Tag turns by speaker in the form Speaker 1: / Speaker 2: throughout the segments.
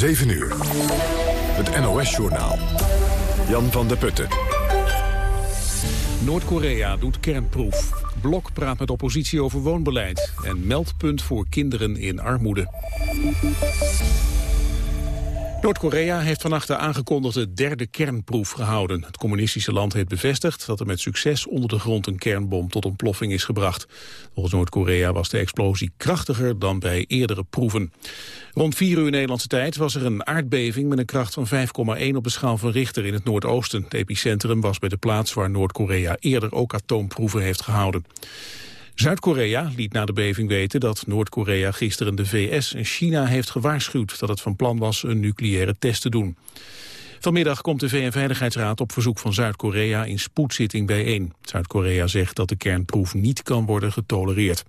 Speaker 1: 7 uur. Het NOS-journaal. Jan van der Putten.
Speaker 2: Noord-Korea doet kernproef. Blok praat met oppositie over woonbeleid. En meldpunt voor kinderen in armoede. Noord-Korea heeft vannacht de aangekondigde derde kernproef gehouden. Het communistische land heeft bevestigd dat er met succes onder de grond een kernbom tot ontploffing is gebracht. Volgens Noord-Korea was de explosie krachtiger dan bij eerdere proeven. Rond 4 uur Nederlandse tijd was er een aardbeving met een kracht van 5,1 op de schaal van Richter in het Noordoosten. Het epicentrum was bij de plaats waar Noord-Korea eerder ook atoomproeven heeft gehouden. Zuid-Korea liet na de beving weten dat Noord-Korea gisteren de VS en China heeft gewaarschuwd dat het van plan was een nucleaire test te doen. Vanmiddag komt de VN-veiligheidsraad op verzoek van Zuid-Korea in spoedzitting bijeen. Zuid-Korea zegt dat de kernproef niet kan worden getolereerd.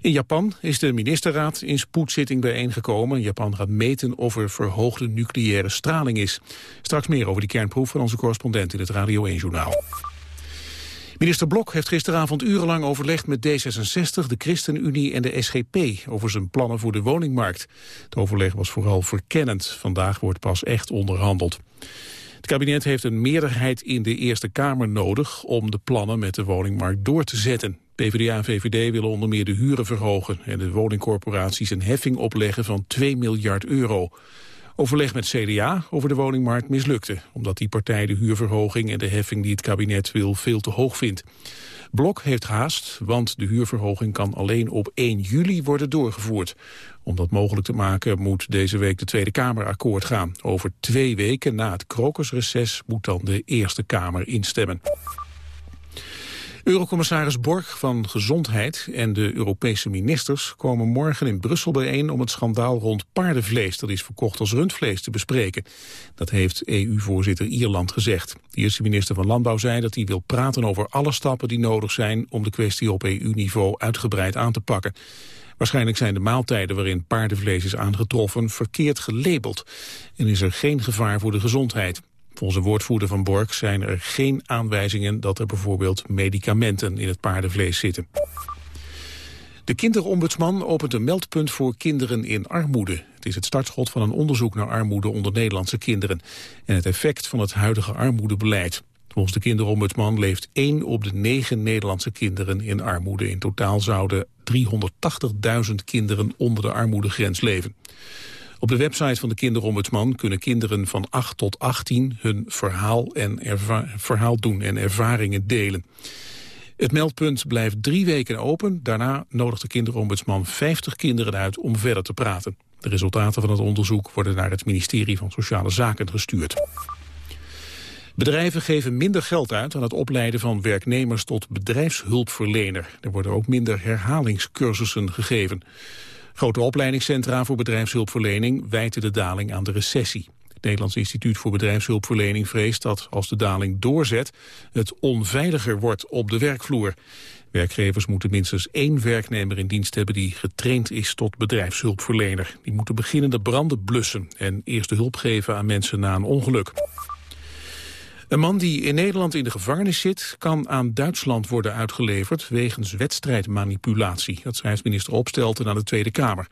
Speaker 2: In Japan is de ministerraad in spoedzitting bijeengekomen. Japan gaat meten of er verhoogde nucleaire straling is. Straks meer over die kernproef van onze correspondent in het Radio 1-journaal. Minister Blok heeft gisteravond urenlang overlegd met D66, de ChristenUnie en de SGP over zijn plannen voor de woningmarkt. Het overleg was vooral verkennend. Vandaag wordt pas echt onderhandeld. Het kabinet heeft een meerderheid in de Eerste Kamer nodig om de plannen met de woningmarkt door te zetten. PvdA en VVD willen onder meer de huren verhogen en de woningcorporaties een heffing opleggen van 2 miljard euro. Overleg met CDA over de woningmarkt mislukte, omdat die partij de huurverhoging en de heffing die het kabinet wil veel te hoog vindt. Blok heeft haast, want de huurverhoging kan alleen op 1 juli worden doorgevoerd. Om dat mogelijk te maken moet deze week de Tweede Kamer akkoord gaan. Over twee weken na het krokusreces moet dan de Eerste Kamer instemmen. Eurocommissaris Borg van Gezondheid en de Europese ministers komen morgen in Brussel bijeen om het schandaal rond paardenvlees dat is verkocht als rundvlees te bespreken. Dat heeft EU-voorzitter Ierland gezegd. De eerste minister van Landbouw zei dat hij wil praten over alle stappen die nodig zijn om de kwestie op EU-niveau uitgebreid aan te pakken. Waarschijnlijk zijn de maaltijden waarin paardenvlees is aangetroffen verkeerd gelabeld en is er geen gevaar voor de gezondheid. Volgens een woordvoerder van Borg zijn er geen aanwijzingen dat er bijvoorbeeld medicamenten in het paardenvlees zitten. De kinderombudsman opent een meldpunt voor kinderen in armoede. Het is het startschot van een onderzoek naar armoede onder Nederlandse kinderen... en het effect van het huidige armoedebeleid. Volgens de kinderombudsman leeft één op de negen Nederlandse kinderen in armoede. In totaal zouden 380.000 kinderen onder de armoedegrens leven. Op de website van de kinderombudsman kunnen kinderen van 8 tot 18 hun verhaal, en verhaal doen en ervaringen delen. Het meldpunt blijft drie weken open. Daarna nodigt de kinderombudsman 50 kinderen uit om verder te praten. De resultaten van het onderzoek worden naar het ministerie van Sociale Zaken gestuurd. Bedrijven geven minder geld uit aan het opleiden van werknemers tot bedrijfshulpverlener. Er worden ook minder herhalingscursussen gegeven. Grote opleidingscentra voor bedrijfshulpverlening wijten de daling aan de recessie. Het Nederlands Instituut voor Bedrijfshulpverlening vreest dat als de daling doorzet het onveiliger wordt op de werkvloer. Werkgevers moeten minstens één werknemer in dienst hebben die getraind is tot bedrijfshulpverlener. Die moeten beginnende branden blussen en eerste hulp geven aan mensen na een ongeluk. Een man die in Nederland in de gevangenis zit... kan aan Duitsland worden uitgeleverd wegens wedstrijdmanipulatie. Dat schrijft minister Opstelten aan de Tweede Kamer.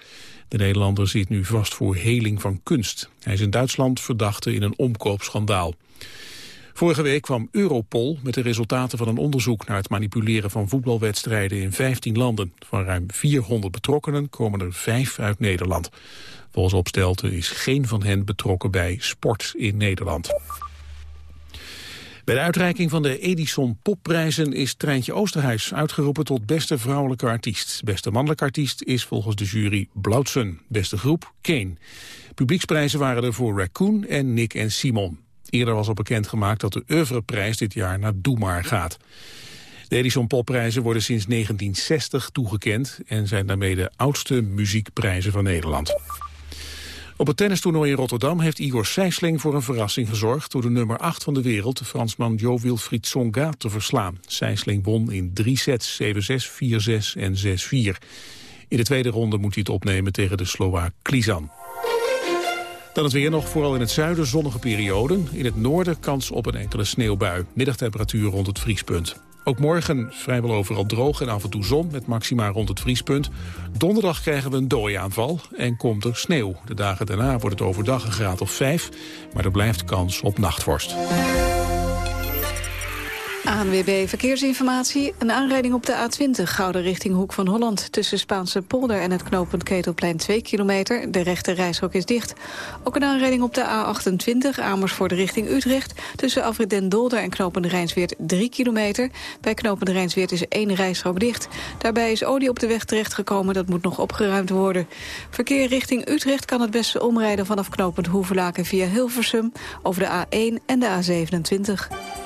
Speaker 2: De Nederlander zit nu vast voor heling van kunst. Hij is in Duitsland verdachte in een omkoopschandaal. Vorige week kwam Europol met de resultaten van een onderzoek naar het manipuleren van voetbalwedstrijden in 15 landen. Van ruim 400 betrokkenen komen er vijf uit Nederland. Volgens Opstelten is geen van hen betrokken bij sport in Nederland. Bij de uitreiking van de Edison Popprijzen is Treintje Oosterhuis uitgeroepen tot beste vrouwelijke artiest. Beste mannelijke artiest is volgens de jury Blauwtsen. Beste groep Kane. Publieksprijzen waren er voor Raccoon en Nick en Simon. Eerder was al bekendgemaakt dat de oeuvreprijs dit jaar naar Doe gaat. De Edison Popprijzen worden sinds 1960 toegekend en zijn daarmee de oudste muziekprijzen van Nederland. Op het tennistoernooi in Rotterdam heeft Igor Sijsling voor een verrassing gezorgd... door de nummer 8 van de wereld, de Fransman Jo Wilfried Tsonga, te verslaan. Sijsling won in drie sets, 7-6, 4-6 en 6-4. In de tweede ronde moet hij het opnemen tegen de Slovaak Klizan. Dan het weer nog, vooral in het zuiden zonnige perioden. In het noorden kans op een enkele sneeuwbui. Middagtemperatuur rond het vriespunt. Ook morgen vrijwel overal droog en af en toe zon met maxima rond het vriespunt. Donderdag krijgen we een dooiaanval en komt er sneeuw. De dagen daarna wordt het overdag een graad of 5, maar er blijft kans op nachtvorst.
Speaker 3: ANWB Verkeersinformatie. Een aanrijding op de A20 Gouden richting Hoek van Holland. Tussen Spaanse polder en het knooppunt Ketelplein 2 kilometer. De rechte reishok is dicht. Ook een aanrijding op de A28 Amersfoort richting Utrecht. Tussen Afrit den Dolder en knooppunt Rijnsweert 3 kilometer. Bij knooppunt Rijnsweert is één rijstrook dicht. Daarbij is olie op de weg terechtgekomen. Dat moet nog opgeruimd worden. Verkeer richting Utrecht kan het beste omrijden vanaf knooppunt Hoevelaken via Hilversum. Over de A1 en de A27.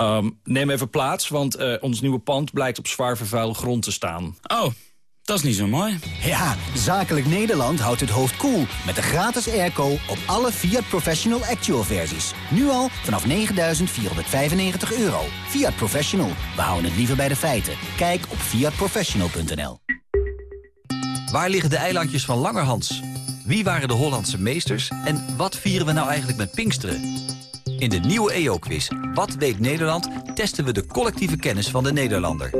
Speaker 4: Um, neem even plaats, want uh, ons nieuwe pand blijkt op zwaar vervuilde grond te staan.
Speaker 5: Oh, dat is niet zo mooi.
Speaker 6: Ja, Zakelijk Nederland houdt het hoofd koel cool met de gratis airco op alle Fiat Professional Actual versies. Nu al vanaf 9.495 euro. Fiat Professional, we houden het liever bij de feiten. Kijk op fiatprofessional.nl
Speaker 7: Waar liggen de eilandjes van Langerhans? Wie waren de Hollandse meesters? En wat vieren we nou eigenlijk met Pinksteren? In de nieuwe EO-quiz Wat weet Nederland... testen we de collectieve kennis van de Nederlander.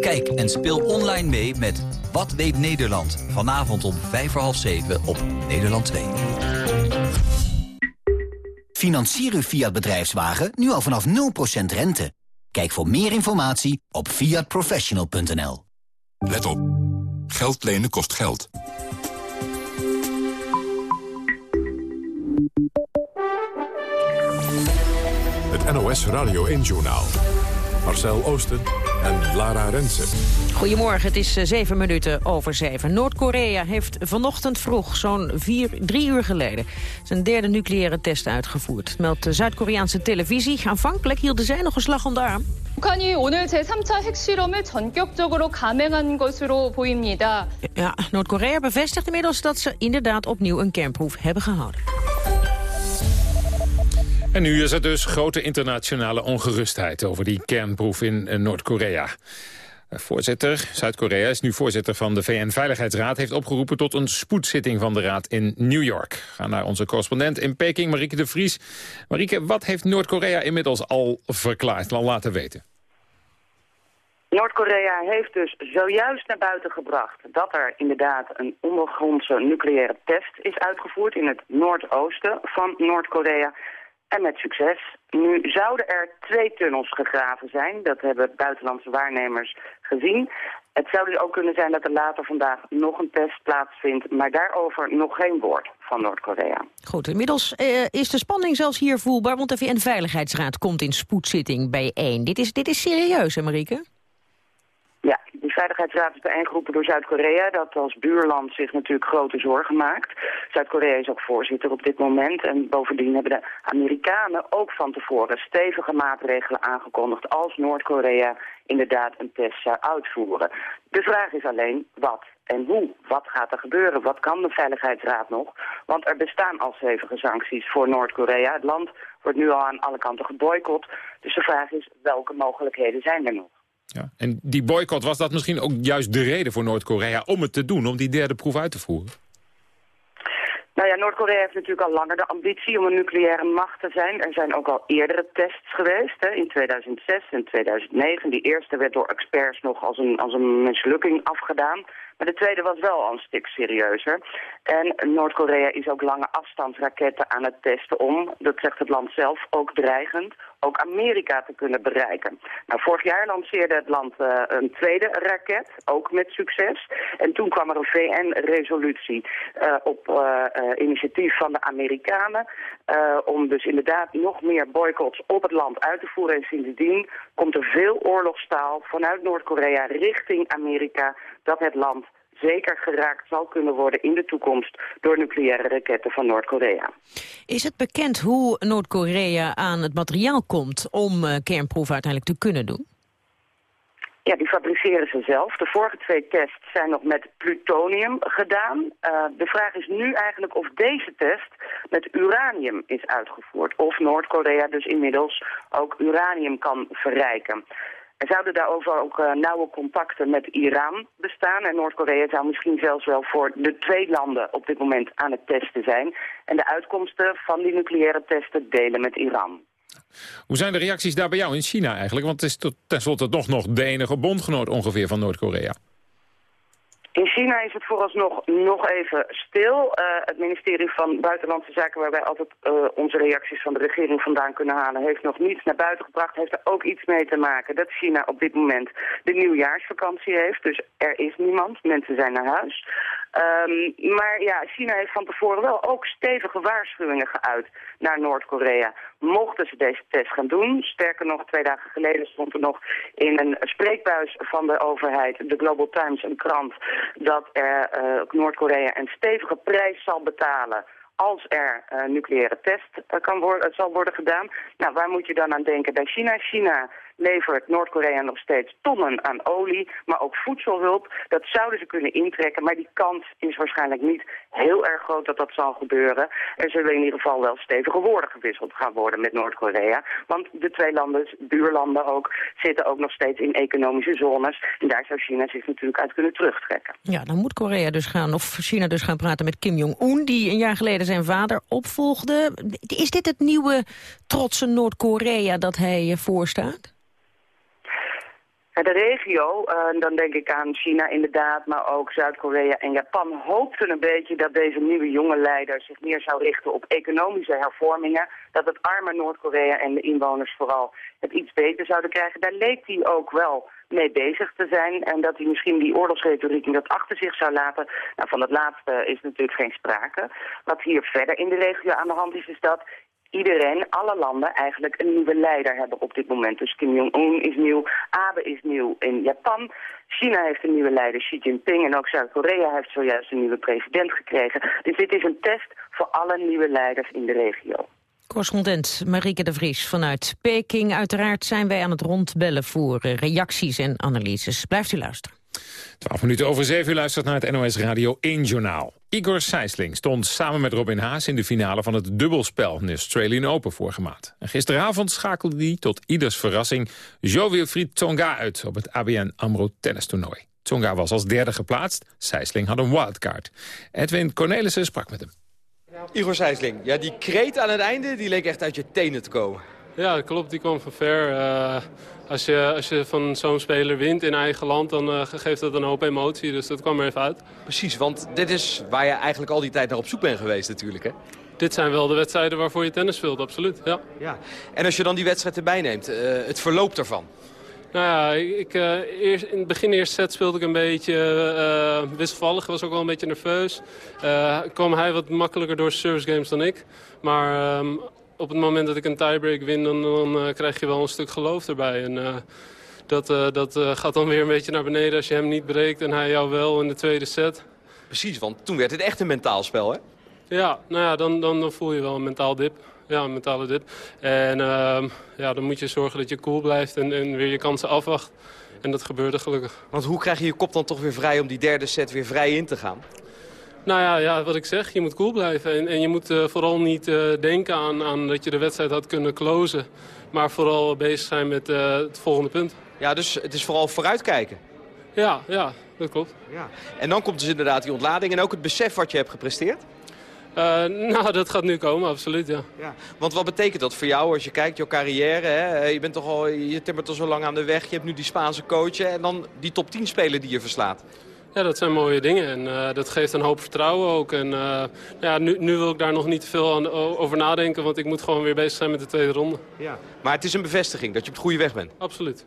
Speaker 7: Kijk en speel online mee met Wat weet Nederland. Vanavond om vijf voor half zeven op Nederland 2.
Speaker 6: Financier uw Fiat bedrijfswagen nu al vanaf 0% rente. Kijk voor meer informatie op fiatprofessional.nl.
Speaker 1: Let op. Geld lenen kost geld. NOS Radio 1-journaal. Marcel Oosten en Lara Rensen.
Speaker 8: Goedemorgen, het is eh, zeven minuten over zeven. Noord-Korea heeft vanochtend vroeg, zo'n drie uur geleden... zijn derde nucleaire test uitgevoerd. Meldt de Zuid-Koreaanse televisie. Aanvankelijk hielden zij nog een slag om de arm.
Speaker 9: 북한이 오늘 제3차 핵실험을 전격적으로 감행한 것으로 보입니다.
Speaker 8: Ja, Noord-Korea bevestigt inmiddels dat ze inderdaad opnieuw een kernproef hebben gehouden.
Speaker 10: En nu is er dus grote internationale ongerustheid over die kernproef in eh, Noord-Korea. Eh, voorzitter, Zuid-Korea is nu voorzitter van de VN-veiligheidsraad... heeft opgeroepen tot een spoedzitting van de raad in New York. Gaan naar onze correspondent in Peking, Marieke de Vries. Marieke, wat heeft Noord-Korea inmiddels al verklaard, al laten weten?
Speaker 11: Noord-Korea heeft dus zojuist naar buiten gebracht dat er inderdaad een ondergrondse nucleaire test is uitgevoerd in het noordoosten van Noord-Korea. En met succes. Nu zouden er twee tunnels gegraven zijn. Dat hebben buitenlandse waarnemers gezien. Het zou dus ook kunnen zijn dat er later vandaag nog een test plaatsvindt... maar daarover nog geen woord van Noord-Korea.
Speaker 8: Goed, inmiddels eh, is de spanning zelfs hier voelbaar... want de VN-veiligheidsraad komt in spoedzitting bijeen. Dit is, dit is serieus, hè Marieke?
Speaker 11: Ja, die Veiligheidsraad is bijeengeroepen door Zuid-Korea... dat als buurland zich natuurlijk grote zorgen maakt. Zuid-Korea is ook voorzitter op dit moment. En bovendien hebben de Amerikanen ook van tevoren stevige maatregelen aangekondigd... als Noord-Korea inderdaad een test zou uitvoeren. De vraag is alleen wat en hoe. Wat gaat er gebeuren? Wat kan de Veiligheidsraad nog? Want er bestaan al stevige sancties voor Noord-Korea. Het land wordt nu al aan alle kanten geboycott. Dus de vraag is, welke mogelijkheden zijn er nog?
Speaker 10: Ja. En die boycott, was dat misschien ook juist de reden voor Noord-Korea om het te doen, om die derde proef uit te voeren?
Speaker 11: Nou ja, Noord-Korea heeft natuurlijk al langer de ambitie om een nucleaire macht te zijn. Er zijn ook al eerdere tests geweest, hè, in 2006 en 2009. Die eerste werd door experts nog als een, als een mislukking afgedaan. Maar de tweede was wel al een stuk serieuzer. En Noord-Korea is ook lange afstandsraketten aan het testen om, dat zegt het land zelf, ook dreigend, ook Amerika te kunnen bereiken. Nou, vorig jaar lanceerde het land uh, een tweede raket, ook met succes. En toen kwam er een VN-resolutie uh, op uh, initiatief van de Amerikanen... om dus inderdaad nog meer boycotts op het land uit te voeren. En sindsdien komt er veel oorlogstaal vanuit Noord-Korea richting Amerika... dat het land zeker geraakt zal kunnen worden in de toekomst door nucleaire raketten van Noord-Korea.
Speaker 8: Is het bekend hoe Noord-Korea aan het materiaal komt om uh, kernproeven uiteindelijk te kunnen doen?
Speaker 11: Ja, die fabriceren ze zelf. De vorige twee tests zijn nog met plutonium gedaan. Uh, de vraag is nu eigenlijk of deze test met uranium is uitgevoerd. Of Noord-Korea dus inmiddels ook uranium kan verrijken. Er zouden daarover ook uh, nauwe contacten met Iran bestaan. En Noord-Korea zou misschien zelfs wel voor de twee landen op dit moment aan het testen zijn. En de uitkomsten van die nucleaire testen delen met Iran.
Speaker 10: Hoe zijn de reacties daar bij jou in China eigenlijk? Want het is tot, tenslotte toch nog de enige bondgenoot ongeveer van Noord-Korea.
Speaker 11: In China is het vooralsnog nog even stil. Uh, het ministerie van Buitenlandse Zaken, waar wij altijd uh, onze reacties van de regering vandaan kunnen halen, heeft nog niets naar buiten gebracht. Heeft er ook iets mee te maken dat China op dit moment de nieuwjaarsvakantie heeft. Dus er is niemand, mensen zijn naar huis. Um, maar ja, China heeft van tevoren wel ook stevige waarschuwingen geuit naar Noord-Korea. Mochten ze deze test gaan doen, sterker nog, twee dagen geleden stond er nog in een spreekbuis van de overheid, de Global Times, een krant, dat er uh, Noord-Korea een stevige prijs zal betalen als er uh, nucleaire test uh, kan worden, zal worden gedaan. Nou, waar moet je dan aan denken bij China? China levert Noord-Korea nog steeds tonnen aan olie, maar ook voedselhulp. Dat zouden ze kunnen intrekken, maar die kans is waarschijnlijk niet heel erg groot dat dat zal gebeuren. Er zullen in ieder geval wel stevige woorden gewisseld gaan worden met Noord-Korea. Want de twee landen, buurlanden ook, zitten ook nog steeds in economische zones. En daar zou China zich natuurlijk uit kunnen terugtrekken.
Speaker 8: Ja, dan moet Korea dus gaan, of China dus gaan praten met Kim Jong-un, die een jaar geleden zijn vader opvolgde. Is dit het nieuwe trotse Noord-Korea dat hij voorstaat?
Speaker 11: De regio, uh, dan denk ik aan China inderdaad, maar ook Zuid-Korea en Japan, hoopten een beetje dat deze nieuwe jonge leider zich meer zou richten op economische hervormingen. Dat het arme Noord-Korea en de inwoners vooral het iets beter zouden krijgen. Daar leek hij ook wel mee bezig te zijn. En dat hij misschien die oorlogsretoriek dat achter zich zou laten. Nou, van het laatste is natuurlijk geen sprake. Wat hier verder in de regio aan de hand is, is dat iedereen, alle landen eigenlijk een nieuwe leider hebben op dit moment. Dus Kim Jong-un is nieuw, Abe is nieuw in Japan. China heeft een nieuwe leider, Xi Jinping. En ook Zuid-Korea heeft zojuist een nieuwe president gekregen. Dus dit is een test voor alle nieuwe leiders in de regio.
Speaker 8: Correspondent Marieke de Vries vanuit Peking. Uiteraard zijn wij aan het rondbellen voor reacties en analyses. Blijft u luisteren.
Speaker 10: 12 minuten over 7 u luistert naar het NOS Radio 1 Journaal. Igor Sijsling stond samen met Robin Haas in de finale van het dubbelspel in de Australian Open vorige maand. En gisteravond schakelde hij tot ieders verrassing Jo-Wilfried Tsonga uit op het ABN AMRO tennistoernooi. Tsonga was als derde geplaatst, Sijsling had een wildcard. Edwin Cornelissen sprak met hem.
Speaker 12: Igor Sijsling, ja, die kreet aan het einde die leek echt uit je tenen te komen.
Speaker 13: Ja, dat klopt. Die kwam van ver. Uh, als, je, als je van zo'n speler wint in eigen land, dan uh, geeft dat een hoop emotie. Dus dat kwam er even uit.
Speaker 12: Precies, want dit is waar je eigenlijk al die tijd naar op zoek bent geweest natuurlijk, hè?
Speaker 13: Dit zijn wel de wedstrijden waarvoor je tennis speelt, absoluut. Ja.
Speaker 12: Ja. En als je dan die wedstrijd erbij neemt, uh, het verloop ervan?
Speaker 13: Nou ja, ik, uh, eerst, in het begin eerste set speelde ik een beetje uh, wisselvallig. was ook wel een beetje nerveus. Uh, kwam hij wat makkelijker door service games dan ik. Maar um, op het moment dat ik een tiebreak win, dan, dan krijg je wel een stuk geloof erbij. En dat, dat gaat dan weer een beetje naar beneden als je hem niet breekt en hij jou wel in de tweede set.
Speaker 12: Precies, want toen werd het echt een mentaal spel, hè?
Speaker 13: Ja, nou ja, dan, dan, dan voel je wel een mentaal dip. Ja, een mentale dip. En uh, ja, dan moet je zorgen dat je cool blijft en, en weer je kansen afwacht. En dat gebeurde gelukkig.
Speaker 12: Want hoe krijg je je kop dan toch weer vrij om die derde set weer vrij in te gaan?
Speaker 13: Nou ja, ja wat ik zeg, je moet cool blijven. En, en je moet uh, vooral niet uh, denken aan, aan dat je de wedstrijd had kunnen closen. Maar vooral bezig zijn met uh, het volgende punt.
Speaker 12: Ja, dus het is vooral vooruitkijken.
Speaker 13: Ja, ja, dat klopt.
Speaker 12: Ja. En dan komt dus inderdaad die ontlading en ook het besef wat je hebt gepresteerd?
Speaker 13: Nou, dat gaat nu komen, absoluut, ja.
Speaker 12: ja. Want wat betekent dat voor jou als je kijkt, jouw carrière? Hè? Je, bent toch al, je timmert al zo lang aan de weg, je hebt nu die Spaanse coach... en dan die top 10 spelen die je verslaat.
Speaker 13: Ja, dat zijn mooie dingen en uh, dat geeft een hoop vertrouwen ook. En uh, ja, nu, nu, wil ik daar nog niet te veel aan, over nadenken... want ik moet gewoon weer bezig zijn met de tweede ronde.
Speaker 12: Ja. Maar het is een bevestiging dat je op de goede weg bent.
Speaker 13: Absoluut.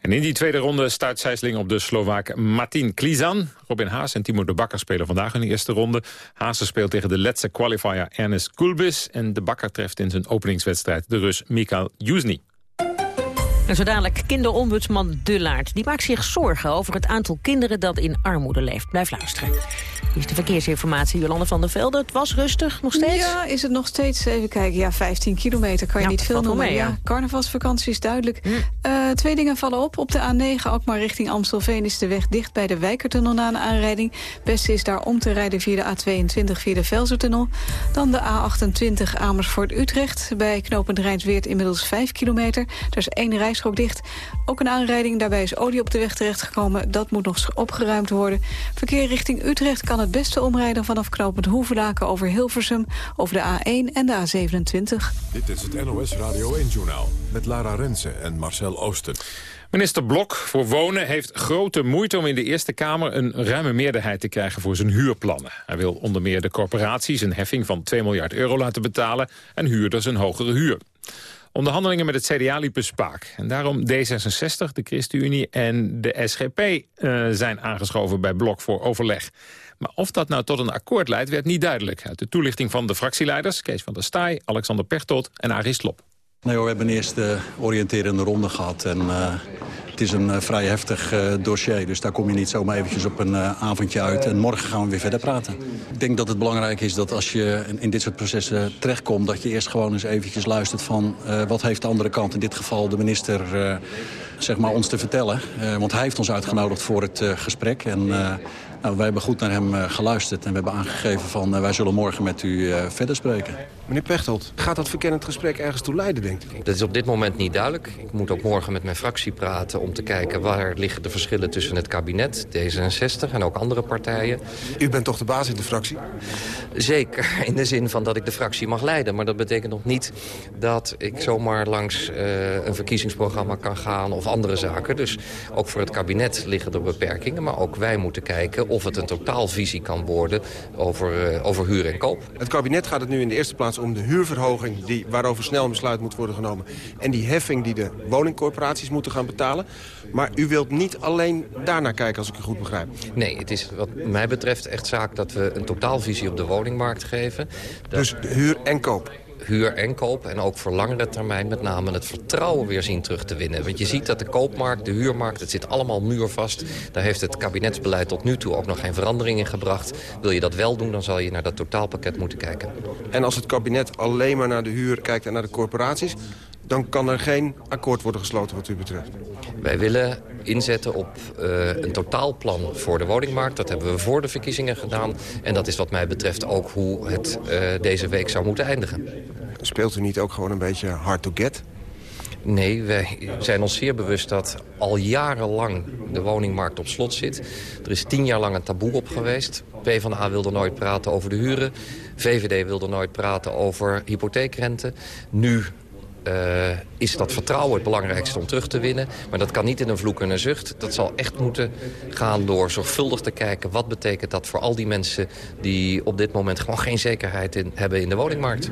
Speaker 10: En in die tweede ronde stuit Sijsling op de Slovaak Martin Klizan. Robin Haas en Timo de Bakker spelen vandaag in de eerste ronde. Haase speelt tegen de Letse qualifier Ernest Kulbis. En de Bakker treft in zijn openingswedstrijd de Rus Mikhail Yuzny.
Speaker 8: En zo dadelijk kinderombudsman Dullaert. Die maakt zich zorgen over het aantal kinderen dat in armoede leeft. Blijf luisteren. Hier is de verkeersinformatie, Jolande van der Velde. Het was rustig, nog steeds?
Speaker 3: Ja, is het nog steeds? Even kijken, ja, 15 kilometer kan je
Speaker 8: Ja,
Speaker 3: niet veel noemen.
Speaker 8: mee, ja.
Speaker 3: ja, carnavalsvakantie is duidelijk.
Speaker 8: Hm.
Speaker 3: Eh, twee dingen vallen op. Op de A9, ook maar richting Amstelveen, is de weg dicht bij de Wijkertunnel na een aanrijding. Beste is daar om te rijden via de A22 via de Velsertunnel. Dan de A28 Amersfoort-Utrecht. Bij knooppunt Rijnsweert inmiddels 5 kilometer. Er is één rijstrook dicht. Ook een aanrijding, daarbij is olie op de weg terechtgekomen. Dat moet nog opgeruimd worden. Verkeer richting Utrecht kan het beste omrijden vanaf knooppunt Hoevelaken over Hilversum, over de A1 en de A27.
Speaker 1: Dit is het NOS Radio 1-journaal met Lara Rensen en Marcel Oosten.
Speaker 10: Minister Blok voor Wonen heeft grote moeite om in de Eerste Kamer een ruime meerderheid te krijgen voor zijn huurplannen. Hij wil onder meer de corporaties een heffing van 2 miljard euro laten betalen en huurders een hogere huur. Onderhandelingen met het CDA liepen spaak. En daarom D66, de ChristenUnie en de SGP eh, zijn aangeschoven bij Blok voor overleg. Maar of dat nou tot een akkoord leidt, werd niet duidelijk. Uit de toelichting van de fractieleiders, Kees van der Staaij, Alexander Pechtold en Arie Slob.
Speaker 14: Nee, we hebben een eerste oriënterende ronde gehad. En uh, het is een uh, vrij heftig dossier. Dus daar kom je niet zomaar eventjes op een avondje uit. En morgen gaan we weer verder praten. Ik denk dat het belangrijk is dat als je in dit soort processen terechtkomt... dat je eerst gewoon eens eventjes luistert van wat heeft de andere kant... in dit geval de minister zeg maar ons te vertellen. want hij heeft ons uitgenodigd voor het gesprek. En nou, wij hebben goed naar hem geluisterd. En we hebben aangegeven van wij zullen morgen met u verder spreken.
Speaker 15: Meneer Pechtold, gaat dat verkennend gesprek ergens toe leiden, denkt u?
Speaker 16: Dat is op dit moment niet duidelijk. Ik moet ook morgen met mijn fractie praten om te kijken... waar liggen de verschillen tussen het kabinet, D66 en ook andere partijen.
Speaker 15: U bent toch de baas in de fractie?
Speaker 16: Zeker, in de zin van dat ik de fractie mag leiden. Maar dat betekent nog niet dat ik zomaar langs uh, een verkiezingsprogramma kan gaan... of andere zaken. Dus ook voor het kabinet liggen er beperkingen. Maar ook wij moeten kijken of het een totaalvisie kan worden over, uh, over huur en koop.
Speaker 15: Het kabinet gaat het nu in de eerste plaats om de huurverhoging... Die, waarover snel een besluit moet worden genomen. En die heffing die de woningcorporaties moeten gaan betalen. Maar u wilt niet alleen daarnaar kijken, als ik u goed begrijp.
Speaker 16: Nee, het is wat mij betreft echt zaak dat we een totaalvisie op de woningmarkt geven. Dat...
Speaker 15: Dus huur en koop?
Speaker 16: Huur en koop. En ook voor langere termijn met name het vertrouwen weer zien terug te winnen. Want je ziet dat de koopmarkt, de huurmarkt, het zit allemaal muurvast. Daar heeft het kabinetsbeleid tot nu toe ook nog geen verandering in gebracht. Wil je dat wel doen, dan zal je naar dat totaalpakket moeten kijken.
Speaker 15: En als het kabinet alleen maar naar de huur kijkt en naar de corporaties dan kan er geen akkoord worden gesloten wat u betreft.
Speaker 16: Wij willen inzetten op uh, een totaalplan voor de woningmarkt. Dat hebben we voor de verkiezingen gedaan. En dat is wat mij betreft ook hoe het uh, deze week zou moeten eindigen.
Speaker 15: Speelt u niet ook gewoon een beetje hard to get?
Speaker 16: Nee, wij zijn ons zeer bewust dat al jarenlang de woningmarkt op slot zit. Er is tien jaar lang een taboe op geweest. PvdA wilde nooit praten over de huren. VVD wilde nooit praten over hypotheekrente. Nu uh, is dat vertrouwen het belangrijkste om terug te winnen. Maar dat kan niet in een vloek en een zucht. Dat zal echt moeten gaan door zorgvuldig te kijken... wat betekent dat voor al die mensen die op dit moment gewoon geen zekerheid in, hebben in de woningmarkt.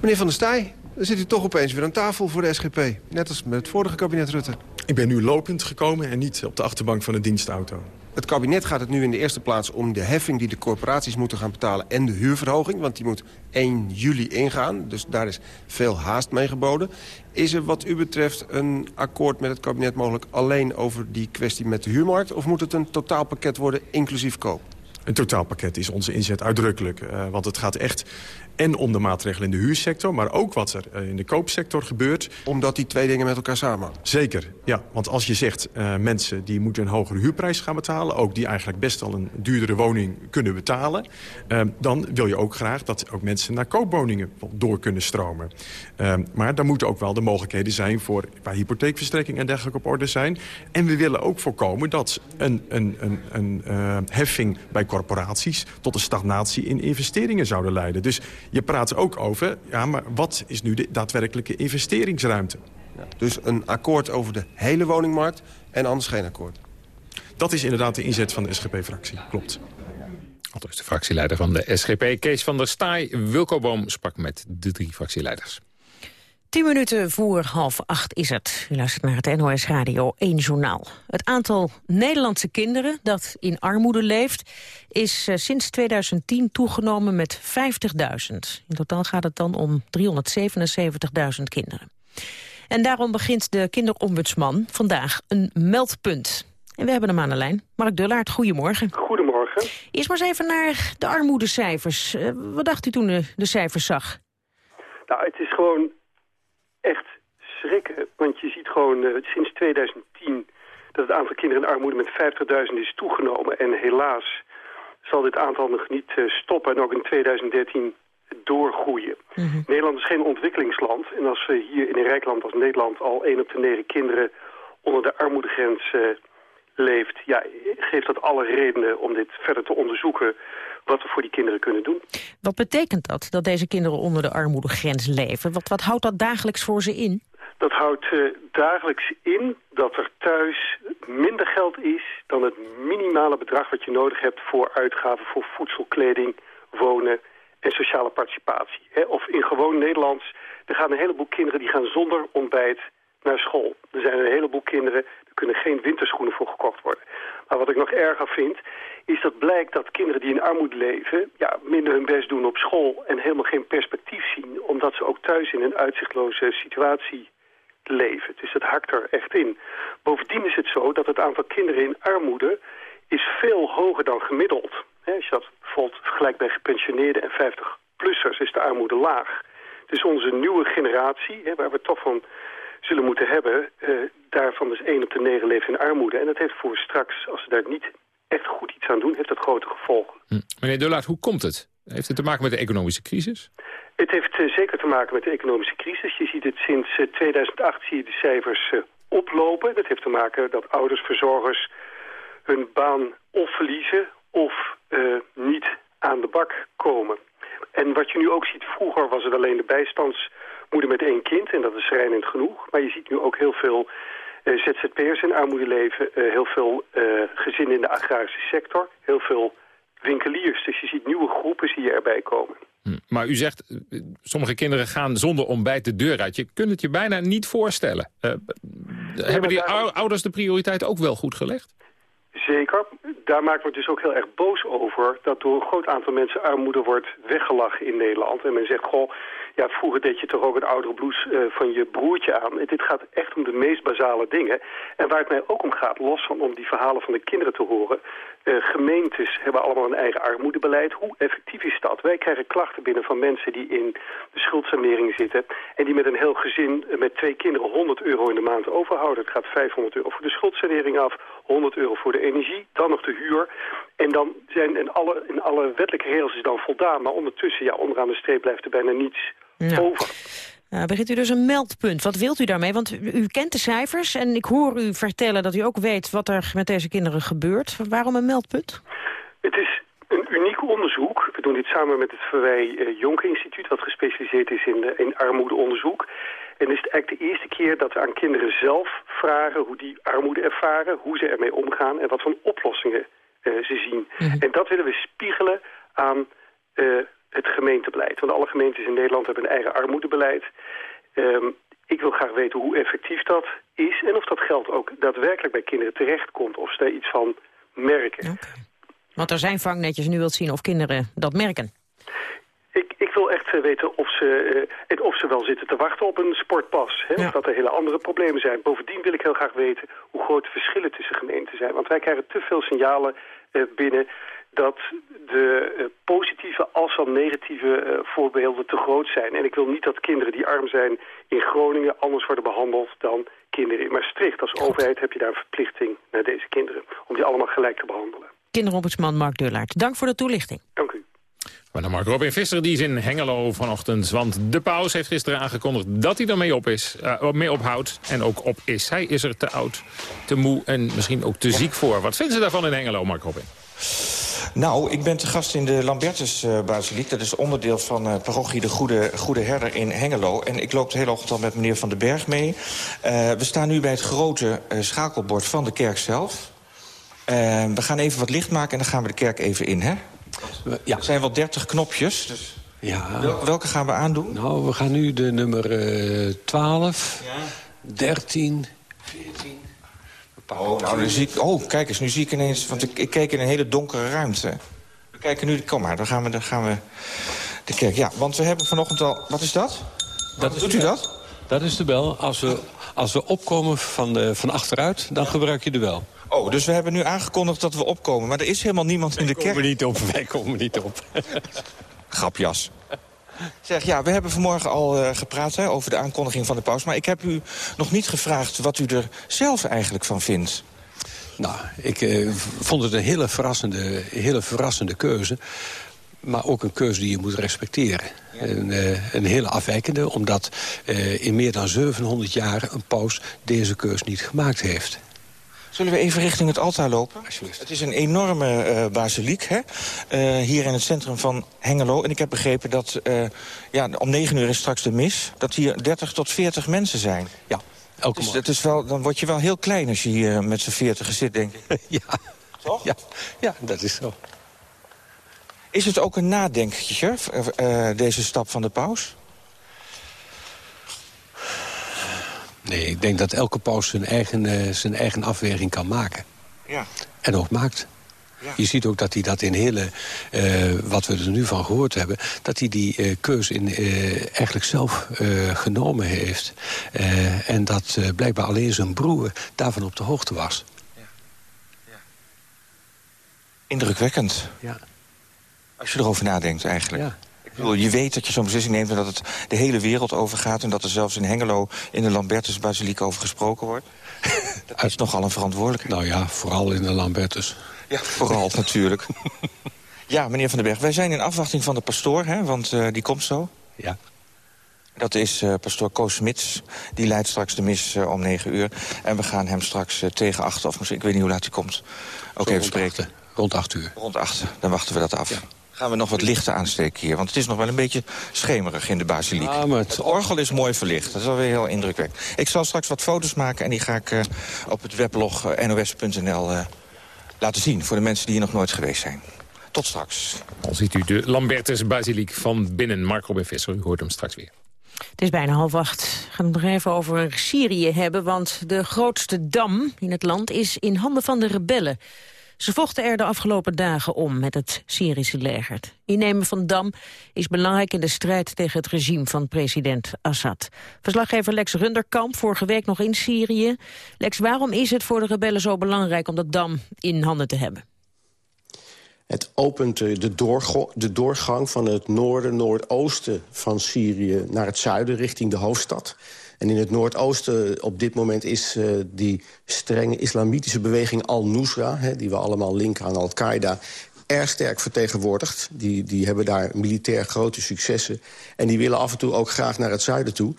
Speaker 15: Meneer Van der Staaij, dan zit u toch opeens weer aan tafel voor de SGP. Net als met het vorige kabinet Rutte.
Speaker 17: Ik ben nu lopend gekomen en niet op de achterbank van de dienstauto.
Speaker 15: Het kabinet gaat het nu in de eerste plaats om de heffing die de corporaties moeten gaan betalen... en de huurverhoging, want die moet 1 juli ingaan. Dus daar is veel haast mee geboden. Is er wat u betreft een akkoord met het kabinet mogelijk alleen over die kwestie met de huurmarkt? Of moet het een totaalpakket worden inclusief koop?
Speaker 17: Een totaalpakket is onze inzet uitdrukkelijk. Uh, want het gaat echt en om de maatregelen in de huursector... maar ook wat er uh, in de koopsector gebeurt.
Speaker 15: Omdat die twee dingen met elkaar samen?
Speaker 17: Zeker, ja. Want als je zegt uh, mensen die moeten een hogere huurprijs gaan betalen... ook die eigenlijk best al een duurdere woning kunnen betalen... dan wil je ook graag dat ook mensen naar koopwoningen door kunnen stromen. maar dan moeten ook wel de mogelijkheden zijn... voor waar hypotheekverstrekking en dergelijke op orde zijn. En we willen ook voorkomen dat een, een, een, een heffing bij corporaties... tot een stagnatie in investeringen zouden leiden. Dus je praat ook over, ja, maar wat is nu de daadwerkelijke investeringsruimte?
Speaker 15: Ja, dus een akkoord over de hele woningmarkt en anders geen akkoord?
Speaker 17: Dat is inderdaad de inzet van de SGP-fractie, klopt.
Speaker 10: Althans de fractieleider van de SGP, Kees van der Staaij. Wilco Boom sprak met de drie fractieleiders.
Speaker 8: Tien minuten voor half acht is het. U luistert naar het NOS Radio 1 Journaal. Het aantal Nederlandse kinderen dat in armoede leeft... is uh, sinds 2010 toegenomen met 50.000. In totaal gaat het dan om 377.000 kinderen. En daarom begint de kinderombudsman vandaag een meldpunt. En we hebben hem aan de lijn. Mark Dullaert, goedemorgen.
Speaker 18: Goedemorgen.
Speaker 8: Eerst maar eens even naar de armoedecijfers. Uh, wat dacht u toen u de cijfers zag?
Speaker 18: Nou, het is gewoon echt schrikken. Want je ziet gewoon uh, sinds 2010 dat het aantal kinderen in armoede met 50.000 is toegenomen. En helaas zal dit aantal nog niet uh, stoppen en ook in 2013 doorgroeien.
Speaker 8: Mhm.
Speaker 18: Nederland is geen ontwikkelingsland. En als we hier in een rijk land als Nederland al 1 op de 9 kinderen onder de armoedegrens uh, leeft... Ja, geeft dat alle redenen om dit verder te onderzoeken wat we voor die kinderen kunnen doen.
Speaker 8: Wat betekent dat, dat deze kinderen onder de armoedegrens leven? Wat, wat houdt dat dagelijks voor ze in?
Speaker 18: Dat houdt uh, dagelijks in dat er thuis minder geld is dan het minimale bedrag wat je nodig hebt voor uitgaven voor voedsel, kleding, wonen en sociale participatie. He, of in gewoon Nederlands, er gaan een heleboel kinderen die gaan zonder ontbijt naar school. Er zijn een heleboel kinderen, er kunnen geen winterschoenen voor gekocht worden. Maar wat ik nog erger vind, is dat blijkt dat kinderen die in armoede leven... Ja, minder hun best doen op school en helemaal geen perspectief zien... omdat ze ook thuis in een uitzichtloze situatie leven. Dus het hakt er echt in. Bovendien is het zo dat het aantal kinderen in armoede is veel hoger dan gemiddeld. als je dat bijvoorbeeld vergelijkt bij gepensioneerden en 50-plussers is de armoede laag. Dus onze nieuwe generatie, waar we toch van zullen moeten hebben... Uh, daarvan is 1 op de 9 leeft in armoede. En dat heeft voor straks, als ze daar niet echt goed iets aan doen... heeft dat grote gevolgen.
Speaker 10: Hm. Meneer Dullaert, hoe komt het? Heeft het te maken met de economische crisis?
Speaker 18: Het heeft uh, zeker te maken met de economische crisis. Je ziet het sinds uh, 2008 zie je de cijfers oplopen. Dat heeft te maken dat ouders, verzorgers hun baan of verliezen... of niet aan de bak komen. En wat je nu ook ziet, vroeger was het alleen de bijstandsmoeder met één kind... en dat is schrijnend genoeg. Maar je ziet nu ook heel veel uh, ZZP'ers in armoede leven... Uh, heel veel uh, gezinnen in de agrarische sector, heel veel winkeliers. Dus je ziet nieuwe groepen zie je erbij komen.
Speaker 10: Hm. Maar u zegt, sommige kinderen gaan zonder ontbijt de deur uit. Je kunt het je bijna niet voorstellen. hebben die daarom... ouders de prioriteit ook wel goed gelegd?
Speaker 18: Zeker. Daar maken we het dus ook heel erg boos over... dat door een groot aantal mensen armoede wordt weggelachen in Nederland. En men zegt, goh, ja, vroeger deed je toch ook een oudere blouse uh, van je broertje aan. Dit gaat echt om de meest basale dingen. En waar het mij ook om gaat, los van om die verhalen van de kinderen te horen... Uh, gemeentes hebben allemaal een eigen armoedebeleid. Hoe effectief is dat? Wij krijgen klachten binnen van mensen die in de schuldsanering zitten... en die met een heel gezin uh, met twee kinderen 100 euro in de maand overhouden. Het gaat 500 euro voor de schuldsanering af, 100 euro voor de energie, dan nog de huur... En dan zijn in alle, in alle wettelijke regels is dan voldaan. Maar ondertussen, ja, onderaan de streep blijft er bijna niets over.
Speaker 8: Uh, begint u dus een meldpunt. Wat wilt u daarmee? Want u, u, kent de cijfers en ik hoor u vertellen dat u ook weet wat er met deze kinderen gebeurt. Waarom een meldpunt?
Speaker 18: Het is een uniek onderzoek. We doen dit samen met het Verwij uh, Jonker Instituut, wat gespecialiseerd is in, uh, in armoedeonderzoek. En het is eigenlijk de eerste keer dat we aan kinderen zelf vragen hoe die armoede ervaren, hoe ze ermee omgaan en wat voor oplossingen ze zien. Mm -hmm. En dat willen we spiegelen aan het gemeentebeleid. Want alle gemeentes in Nederland hebben een eigen armoedebeleid. Um, ik wil graag weten hoe effectief dat is... en of dat geld ook daadwerkelijk bij kinderen terechtkomt... of ze daar iets van merken.
Speaker 8: Okay. Want er zijn vangnetjes, nu wilt zien of kinderen dat merken.
Speaker 18: Ik, ik wil echt uh, weten of ze, uh, of ze wel zitten te wachten op een sportpas. Hè, ja. Of dat er hele andere problemen zijn. Bovendien wil ik heel graag weten hoe groot de verschillen tussen gemeenten zijn. Want wij krijgen te veel signalen uh, binnen dat de uh, positieve als wel negatieve uh, voorbeelden te groot zijn. En ik wil niet dat kinderen die arm zijn in Groningen anders worden behandeld dan kinderen in Maastricht. Als Goed. overheid heb je daar een verplichting naar deze kinderen om die allemaal gelijk te behandelen.
Speaker 8: Kinderombudsman Mark Deurlaert, dank voor de toelichting.
Speaker 18: Dank u.
Speaker 10: Maar dan Mark Robin Visser, die is in Hengelo vanochtend. Want de paus heeft gisteren aangekondigd dat hij ermee op is, uh, mee ophoudt en ook op is. Hij is er te oud, te moe en misschien ook te ziek voor. Wat vinden ze daarvan in Hengelo, Mark Robin?
Speaker 19: Nou, ik ben te gast in de Lambertus-basiliek. Uh, dat is onderdeel van uh, parochie De Goede, Goede Herder in Hengelo. En ik loop de hele ochtend al met meneer Van den Berg mee. Uh, we staan nu bij het grote schakelbord van de kerk zelf. we gaan even wat licht maken en dan gaan we de kerk even in, hè? Ja. Er zijn wel 30 knopjes, dus...
Speaker 20: Ja.
Speaker 19: Wel, welke gaan we aandoen?
Speaker 20: Nou, we gaan nu de nummer 12, ja. 13, 14...
Speaker 19: Oh, nou, nu zie ik, oh, kijk eens, nu zie ik ineens... Want ik, ik keek in een hele donkere ruimte. We kijken nu... Kom maar, dan gaan we, dan gaan we de kerk... Ja, want we hebben vanochtend al... Wat is dat?
Speaker 20: dat is
Speaker 19: Doet u dat?
Speaker 20: Dat is de bel. Als we, als we opkomen van, de, van achteruit, dan gebruik je de bel.
Speaker 19: Oh, dus we hebben nu aangekondigd dat we opkomen. Maar er is helemaal niemand in de kerk.
Speaker 20: Wij komen niet op, wij komen niet op.
Speaker 19: Grapjas. Zeg, ja, we hebben vanmorgen al uh, gepraat hè, over de aankondiging van de paus. Maar ik heb u nog niet gevraagd wat u er zelf eigenlijk van vindt.
Speaker 20: Nou, ik uh, vond het een hele verrassende, hele verrassende keuze. Maar ook een keuze die je moet respecteren. Een, uh, een, hele afwijkende, omdat in meer dan 700 jaar een paus deze keus niet gemaakt heeft.
Speaker 19: Zullen we even richting het altaar lopen? Het is een enorme uh, basiliek hè? Uh, hier in het centrum van Hengelo. En ik heb begrepen dat uh, ja, om 9 uur is straks de mis... dat hier 30 tot 40 mensen zijn.
Speaker 20: Ja, elke
Speaker 19: dus, het is wel, Dan word je wel heel klein als je hier met z'n 40 zit, denk ik.
Speaker 20: ja.
Speaker 19: Toch?
Speaker 20: Ja. ja, dat is zo.
Speaker 19: Is het ook een nadenkertje, deze stap van de paus?
Speaker 20: Nee, ik denk dat elke paus zijn eigen, uh, zijn eigen afweging kan maken.
Speaker 19: Ja.
Speaker 20: En ook maakt. Ja. Je ziet ook dat hij dat in hele, uh, wat we er nu van gehoord hebben... dat hij die uh, keuze in, eigenlijk zelf genomen heeft. en dat blijkbaar alleen zijn broer daarvan op de hoogte was. Ja.
Speaker 19: Ja. Indrukwekkend.
Speaker 20: Ja.
Speaker 19: Als je erover nadenkt eigenlijk. Je weet dat je zo'n beslissing neemt en dat het de hele wereld overgaat... en dat er zelfs in Hengelo in de Lambertus-basiliek over gesproken wordt. dat is nogal een verantwoordelijkheid.
Speaker 20: Nou ja, vooral in de Lambertus.
Speaker 19: Ja, vooral natuurlijk. Ja, meneer Van den Berg, wij zijn in afwachting van de pastoor, hè, want uh, die komt zo.
Speaker 20: Ja.
Speaker 19: Dat is uh, pastoor Koos Smits. Die leidt straks de mis uh, om negen uur. En we gaan hem straks tegen acht, of misschien, ik weet niet hoe laat hij komt, ook
Speaker 20: zo
Speaker 19: even spreken.
Speaker 20: Acht, rond acht uur.
Speaker 19: Rond acht, dan wachten we dat af. Ja gaan we nog wat lichten aansteken hier. Want het is nog wel een beetje schemerig in de basiliek.
Speaker 20: Ja, het...
Speaker 19: het... orgel is mooi verlicht. Dat is wel weer heel indrukwekkend. Ik zal straks wat foto's maken en die ga ik uh, op het weblog uh, nos.nl uh, laten zien... voor de mensen die hier nog nooit geweest zijn. Tot straks.
Speaker 10: Al ziet u de Lambertus Basiliek van binnen. Marco Ben Visser, u hoort hem straks weer.
Speaker 8: Het is bijna half acht. We gaan het nog even over Syrië hebben, want de grootste dam in het land is in handen van de rebellen. Ze vochten er de afgelopen dagen om met het Syrische leger. Innemen van Dam is belangrijk in de strijd tegen het regime van president Assad. Verslaggever Lex Runderkamp, vorige week nog in Syrië. Lex, waarom is het voor de rebellen zo belangrijk om dat Dam in handen te hebben?
Speaker 21: Het opent de, de doorgang van het noorden, noordoosten van Syrië... naar het zuiden, richting de hoofdstad. En in het noordoosten op dit moment is uh, die strenge islamitische beweging Al-Nusra... die we allemaal linken aan Al-Qaeda erg sterk vertegenwoordigd. Die, die hebben daar militair grote successen. En die willen af en toe ook graag naar het zuiden toe.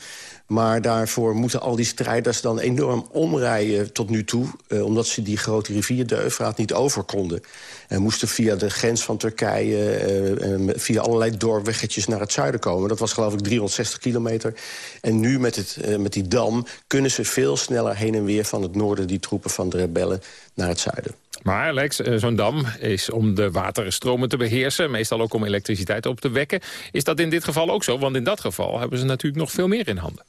Speaker 21: Maar daarvoor moeten al die strijders dan enorm omrijden tot nu toe... Eh, omdat ze die grote rivier de Eufraat niet over konden. En moesten via de grens van Turkije... Eh, via allerlei doorweggetjes naar het zuiden komen. Dat was geloof ik 360 kilometer. En nu met, het, eh, met die dam kunnen ze veel sneller heen en weer... van het noorden, die troepen van de rebellen, naar het zuiden.
Speaker 10: Maar Alex, eh, zo'n dam is om de waterstromen te beheersen... meestal ook om elektriciteit op te wekken. Is dat in dit geval ook zo? Want in dat geval hebben ze natuurlijk nog veel meer in handen.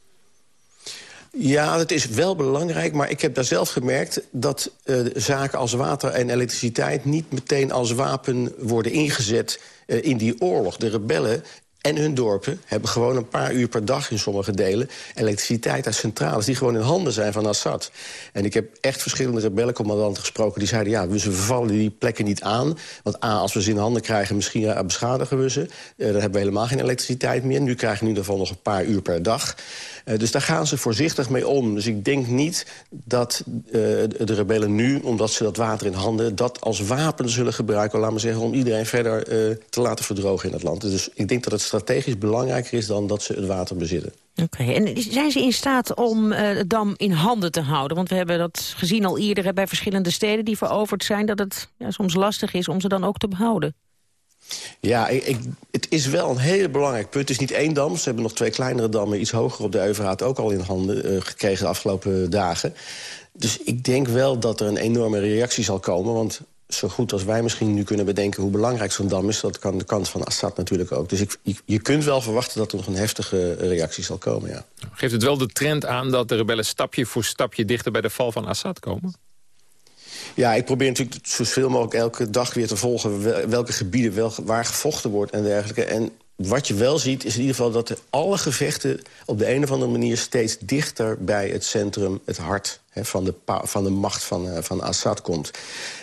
Speaker 21: Ja, dat is wel belangrijk, maar ik heb daar zelf gemerkt... dat uh, zaken als water en elektriciteit niet meteen als wapen worden ingezet... Uh, in die oorlog. De rebellen en hun dorpen hebben gewoon een paar uur per dag in sommige delen... elektriciteit uit centrales die gewoon in handen zijn van Assad. En ik heb echt verschillende rebellencommandanten gesproken... die zeiden, ja, we vervallen die plekken niet aan. Want A, als we ze in handen krijgen, misschien beschadigen we ze. Uh, dan hebben we helemaal geen elektriciteit meer. Nu krijgen we in ieder geval nog een paar uur per dag. Uh, dus daar gaan ze voorzichtig mee om. Dus ik denk niet dat uh, de rebellen nu, omdat ze dat water in handen... dat als wapen zullen gebruiken, laat maar zeggen... om iedereen verder te laten verdrogen in het land. Dus ik denk dat het strategisch belangrijker is dan dat ze het water bezitten.
Speaker 8: Oké, en zijn ze in staat om uh, het dam in handen te houden? Want we hebben dat gezien al eerder bij verschillende steden die veroverd zijn... dat het ja, soms lastig is om ze dan ook te behouden.
Speaker 21: Ja, ik, het is wel een heel belangrijk punt. Het is niet één dam. Ze hebben nog twee kleinere dammen, iets hoger op de Euveraat... ook al in handen uh, gekregen de afgelopen dagen. Dus ik denk wel dat er een enorme reactie zal komen. Want zo goed als wij misschien nu kunnen bedenken... hoe belangrijk zo'n dam is, dat kan de kant van Assad natuurlijk ook. Dus je kunt wel verwachten dat er nog een heftige reactie zal komen, ja.
Speaker 10: Geeft het wel de trend aan dat de rebellen stapje voor stapje... dichter bij de val van Assad komen?
Speaker 21: Ja, ik probeer natuurlijk zoveel mogelijk elke dag weer te volgen... welke gebieden wel, waar gevochten wordt en dergelijke. En wat je wel ziet is in ieder geval dat alle gevechten... op de een of andere manier steeds dichter bij het centrum, het hart... Hè, van, de, van de macht van, uh, van Assad komt.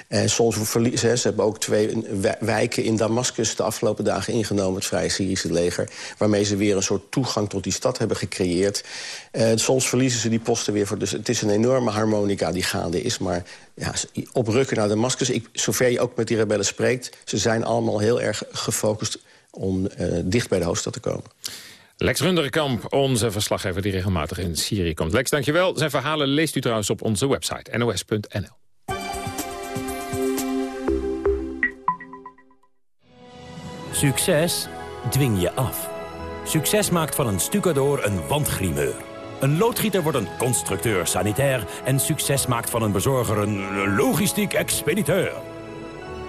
Speaker 21: En soms verliezen ze hebben ook twee wijken in Damascus... de afgelopen dagen ingenomen, het Vrije Syrische leger... waarmee ze weer een soort toegang tot die stad hebben gecreëerd. Uh, soms verliezen ze die posten weer voor. Dus het is een enorme harmonica die gaande is. Maar ja, oprukken naar Damascus, zover je ook met die rebellen spreekt... ze zijn allemaal heel erg gefocust om uh, dicht bij de hoofdstad te komen.
Speaker 10: Lex Runderkamp, onze verslaggever die regelmatig in Syrië komt. Lex, dankjewel. Zijn verhalen leest u trouwens op onze website nos.nl.
Speaker 22: Succes dwing je af. Succes maakt van een stucador een wandgrimeur. Een loodgieter wordt een constructeur sanitair... en succes maakt van een bezorger een logistiek expediteur.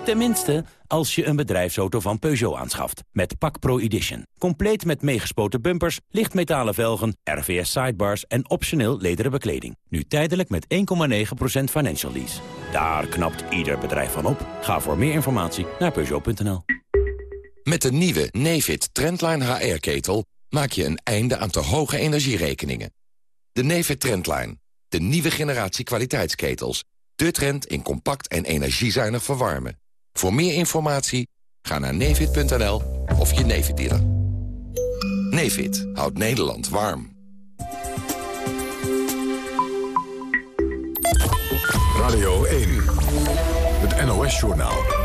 Speaker 22: Tenminste, als je een bedrijfsauto van Peugeot aanschaft. Met Pak Pro Edition. Compleet met meegespoten bumpers, lichtmetalen velgen, RVS sidebars en optioneel lederen bekleding. Nu tijdelijk met 1,9% financial lease. Daar knapt ieder bedrijf van op. Ga voor meer informatie naar Peugeot.nl.
Speaker 23: Met de nieuwe Nefit Trendline HR-ketel maak je een einde aan te hoge energierekeningen. De Nefit Trendline, de nieuwe generatie kwaliteitsketels. De trend in compact en energiezuinig verwarmen. Voor meer informatie ga naar nefit.nl of je Nefit dealer. Houdt Nederland warm.
Speaker 1: Radio 1, het NOS-journaal.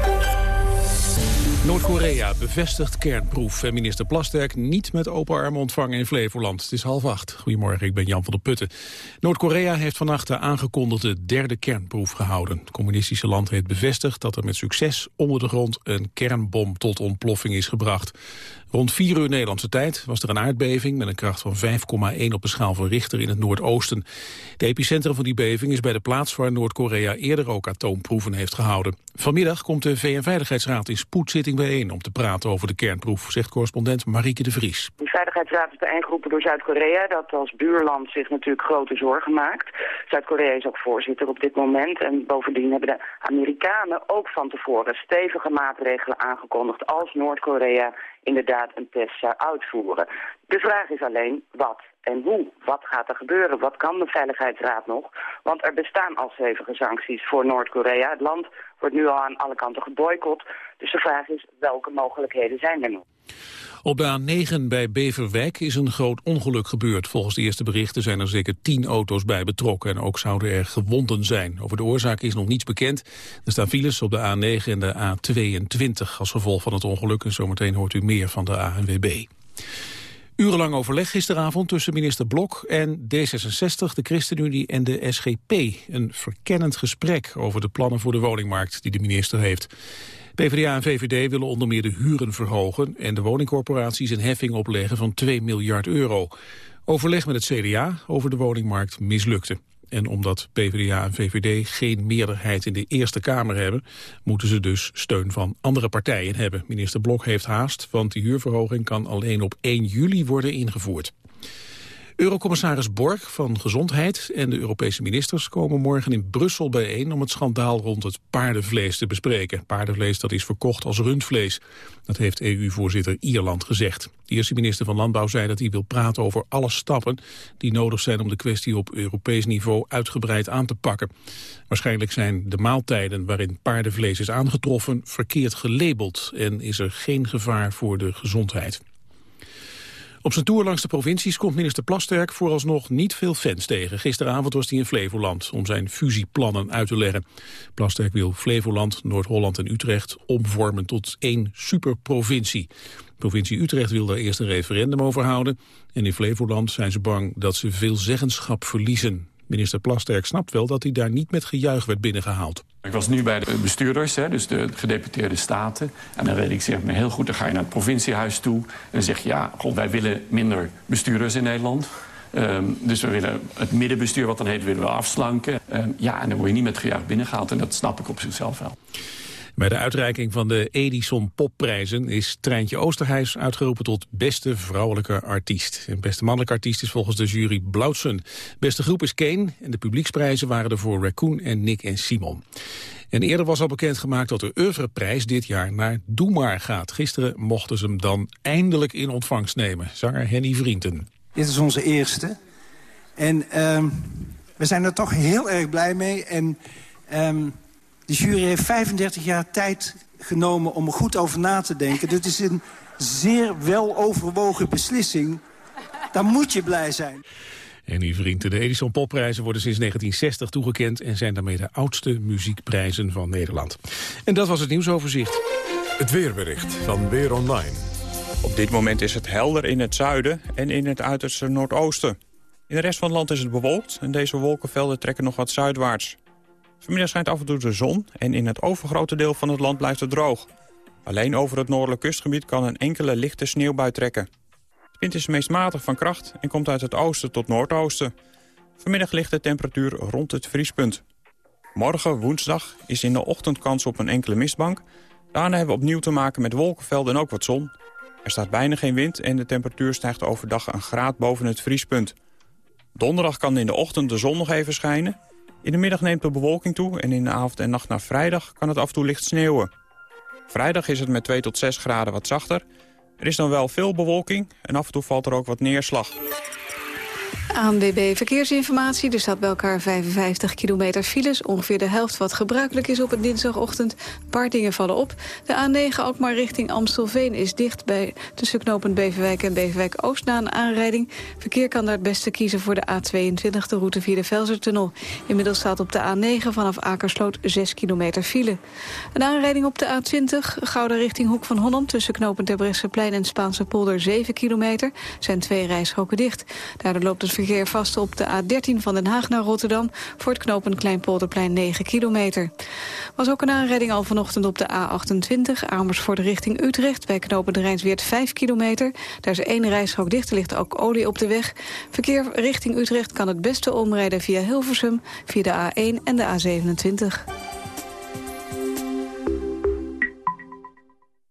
Speaker 2: Noord-Korea bevestigt kernproef minister Plasterk niet met open armen ontvangen in Flevoland. Het is half acht. Goedemorgen, ik ben Jan van der Putten. Noord-Korea heeft vannacht de aangekondigde derde kernproef gehouden. Het communistische land heeft bevestigd dat er met succes onder de grond een kernbom tot ontploffing is gebracht. Rond 4 uur Nederlandse tijd was er een aardbeving met een kracht van 5,1 op de schaal van Richter in het Noordoosten. De epicentrum van die beving is bij de plaats waar Noord-Korea eerder ook atoomproeven heeft gehouden. Vanmiddag komt de VN-veiligheidsraad in spoedzitting bijeen om te praten over de kernproef, zegt correspondent Marieke de Vries.
Speaker 11: De Veiligheidsraad is bijeengeroepen door Zuid-Korea dat als buurland zich natuurlijk grote zorgen maakt. Zuid-Korea is ook voorzitter op dit moment en bovendien hebben de Amerikanen ook van tevoren stevige maatregelen aangekondigd als Noord-Korea inderdaad een test zou uitvoeren. De vraag is alleen wat en hoe. Wat gaat er gebeuren? Wat kan de Veiligheidsraad nog? Want er bestaan al stevige sancties voor Noord-Korea. Het land wordt nu al aan alle kanten geboycott. Dus de vraag is welke mogelijkheden zijn er nog?
Speaker 2: Op de A9 bij Beverwijk is een groot ongeluk gebeurd. Volgens de eerste berichten zijn er zeker tien auto's bij betrokken... en ook zouden er gewonden zijn. Over de oorzaak is nog niets bekend. Er staan files op de A9 en de A22 als gevolg van het ongeluk... en zometeen hoort u meer van de ANWB. Urenlang overleg gisteravond tussen minister Blok en D66, de ChristenUnie en de SGP. Een verkennend gesprek over de plannen voor de woningmarkt die de minister heeft. PvdA en VVD willen onder meer de huren verhogen... en de woningcorporaties een heffing opleggen van 2 miljard euro. Overleg met het CDA over de woningmarkt mislukte. En omdat PvdA en VVD geen meerderheid in de Eerste Kamer hebben... moeten ze dus steun van andere partijen hebben. Minister Blok heeft haast, want die huurverhoging kan alleen op 1 juli worden ingevoerd. Eurocommissaris Borg van Gezondheid en de Europese ministers komen morgen in Brussel bijeen om het schandaal rond het paardenvlees te bespreken. Paardenvlees dat is verkocht als rundvlees. Dat heeft EU-voorzitter Ierland gezegd. De eerste minister van Landbouw zei dat hij wil praten over alle stappen die nodig zijn om de kwestie op Europees niveau uitgebreid aan te pakken. Waarschijnlijk zijn de maaltijden waarin paardenvlees is aangetroffen verkeerd gelabeld en is er geen gevaar voor de gezondheid. Op zijn tour langs de provincies komt minister Plasterk vooralsnog niet veel fans tegen. Gisteravond was hij in Flevoland om zijn fusieplannen uit te leggen. Plasterk wil Flevoland, Noord-Holland en Utrecht omvormen tot één superprovincie. provincie Utrecht wil daar eerst een referendum over houden. En in Flevoland zijn ze bang dat ze veel zeggenschap verliezen. Minister Plasterk snapt wel dat hij daar niet met gejuich werd binnengehaald.
Speaker 24: Ik was nu bij de bestuurders, hè, dus de gedeputeerde staten. En dan weet ik zeg maar heel goed, dan ga je naar het provinciehuis toe... en zeg je, ja, god, wij willen minder bestuurders in Nederland... Um, dus we willen het middenbestuur, wat dan heet, willen we afslanken. Um, ja, en dan word je niet met gejuich binnengehaald. En dat snap ik op zichzelf wel.
Speaker 2: Bij de uitreiking van de Edison Popprijzen is Treintje Oosterhuis uitgeroepen tot beste vrouwelijke artiest. En beste mannelijke artiest is volgens de jury Blauwtsen. Beste groep is Kane en de publieksprijzen waren er voor Raccoon en Nick en Simon. En eerder was al bekendgemaakt dat de oeuvreprijs dit jaar naar Doe Maar gaat. Gisteren mochten ze hem dan eindelijk in ontvangst nemen. Zanger Henny Vrienden.
Speaker 25: Dit is onze eerste. En ehm, we zijn er toch heel erg blij mee. En ehm, de jury heeft 35 jaar tijd genomen om er goed over na te denken. Dit is een zeer wel overwogen beslissing. Dan moet je blij zijn.
Speaker 2: En uw vrienden, de Edison Popprijzen worden sinds 1960 toegekend... en zijn daarmee de oudste muziekprijzen van Nederland. En dat was het nieuwsoverzicht.
Speaker 26: Het weerbericht van Weer Online.
Speaker 27: Op dit moment is het helder in het zuiden en in het uiterste noordoosten. In de rest van het land is het bewolkt en deze wolkenvelden trekken nog wat zuidwaarts. Vanmiddag schijnt af en toe de zon en in het overgrote deel van het land blijft het droog. Alleen over het noordelijk kustgebied kan een enkele lichte sneeuwbui trekken. De wind is meest matig van kracht en komt uit het oosten tot noordoosten. Vanmiddag ligt de temperatuur rond het vriespunt. Morgen, woensdag, is in de ochtend kans op een enkele mistbank. Daarna hebben we opnieuw te maken met wolkenvelden en ook wat zon. Er staat bijna geen wind en de temperatuur stijgt overdag een graad boven het vriespunt. Donderdag kan in de ochtend de zon nog even schijnen. In de middag neemt de bewolking toe en in de avond en nacht naar vrijdag kan het af en toe licht sneeuwen. Vrijdag is het met 2 tot 6 graden wat zachter. Er is dan wel veel bewolking en af en toe valt er ook wat neerslag.
Speaker 3: ANWB Verkeersinformatie. Er staat bij elkaar 55 kilometer files. Ongeveer de helft wat gebruikelijk is op een dinsdagochtend. Een paar dingen vallen op. De A9 Alkmaar richting Amstelveen is dicht bij tussen knooppunt Beverwijk en Beverwijk Oost na een aanrijding. Verkeer kan daar het beste kiezen voor de A22, de route via de Velsertunnel. Inmiddels staat op de A9 vanaf Akersloot 6 kilometer file. Een aanrijding op de A20 Gouda richting Hoek van Holland tussen knooppunt Terbrechtseplein en Spaanse polder 7 kilometer. Zijn twee rijstroken dicht. Daardoor loopt het verkeer vast op de A13 van Den Haag naar Rotterdam... voor het knooppunt Kleinpolderplein 9 kilometer. Was ook een aanrijding al vanochtend op de A28... Amersfoort richting Utrecht bij knooppunt Rijnsweert 5 kilometer. Daar is één rijstrook dicht, er ligt ook olie op de weg. Verkeer richting Utrecht kan het beste omrijden via Hilversum... via de A1 en de A27.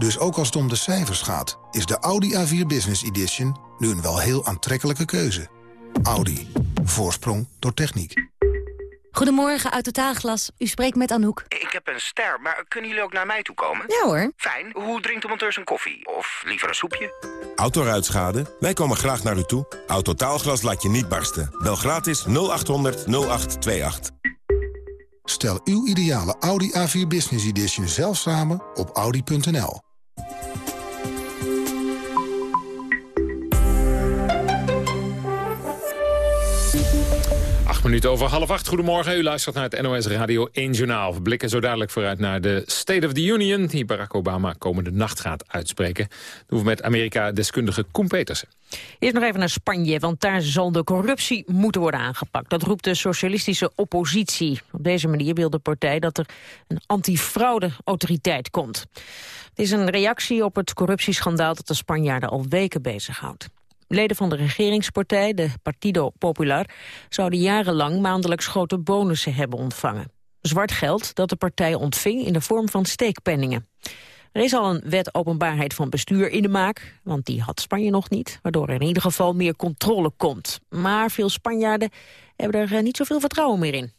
Speaker 28: Dus ook als het om de cijfers gaat, is de Audi A4 Business Edition nu een wel heel aantrekkelijke keuze. Audi. Voorsprong door techniek.
Speaker 29: Goedemorgen, uit Totaalglas. U spreekt met Anouk.
Speaker 30: Ik heb een ster, maar kunnen jullie ook naar mij toe komen?
Speaker 29: Ja hoor.
Speaker 30: Fijn. Hoe drinkt de monteur zijn koffie? Of liever een soepje?
Speaker 1: Autoruitschade? Wij komen graag naar u toe. Autotaalglas laat je niet barsten. Bel gratis 0800 0828.
Speaker 28: Stel uw ideale Audi A4 Business Edition zelf samen op audi.nl.
Speaker 10: Minuten over half acht. Goedemorgen, u luistert naar het NOS Radio 1 Journaal. We blikken zo dadelijk vooruit naar de State of the Union... die Barack Obama komende nacht gaat uitspreken. Dat doen met Amerika-deskundige Koen Petersen.
Speaker 8: Eerst nog even naar Spanje, want daar zal de corruptie moeten worden aangepakt. Dat roept de socialistische oppositie. Op deze manier wil de partij dat er een antifraude-autoriteit komt. Het is een reactie op het corruptieschandaal dat de Spanjaarden al weken bezighoudt. Leden van de regeringspartij, de Partido Popular, zouden jarenlang maandelijks grote bonussen hebben ontvangen. Zwart geld dat de partij ontving in de vorm van steekpenningen. Er is al een wet openbaarheid van bestuur in de maak, want die had Spanje nog niet, waardoor er in ieder geval meer controle komt. Maar veel Spanjaarden hebben er eh, niet zoveel vertrouwen meer in.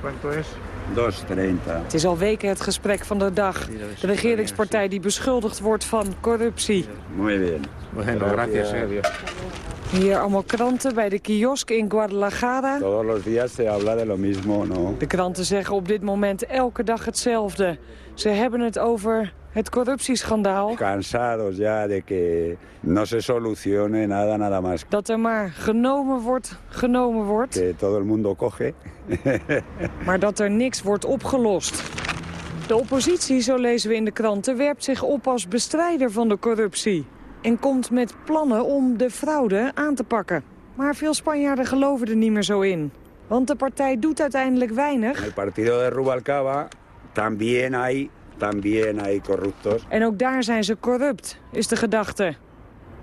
Speaker 31: Quanto is? 230. Het is al weken het gesprek van de dag. De regeringspartij die beschuldigd wordt van corruptie.
Speaker 1: Muy bien.
Speaker 31: Bueno, gracias, Hier allemaal kranten bij de kiosk in Guadalajara.
Speaker 32: Todos los días se habla de lo mismo, ¿no?
Speaker 31: De kranten zeggen op dit moment elke dag hetzelfde. Ze hebben het over het corruptieschandaal.
Speaker 32: Cansados ya de que no se solucione nada, nada más.
Speaker 31: Dat er maar genomen wordt, genomen wordt.
Speaker 32: Que todo el mundo coge.
Speaker 31: maar dat er niks wordt opgelost. De oppositie, zo lezen we in de kranten, werpt zich op als bestrijder van de corruptie. En komt met plannen om de fraude aan te pakken. Maar veel Spanjaarden geloven er niet meer zo in. Want de partij doet uiteindelijk weinig.
Speaker 32: El partido de Rubalcaba también hay, también hay corruptos.
Speaker 31: En ook daar zijn ze corrupt, is de gedachte.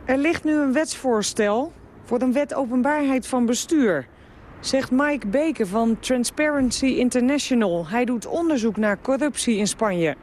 Speaker 31: Er ligt nu een wetsvoorstel voor een wet openbaarheid van bestuur. Zegt Mike Beke van Transparency International. Hij doet onderzoek naar corruptie in Spanje.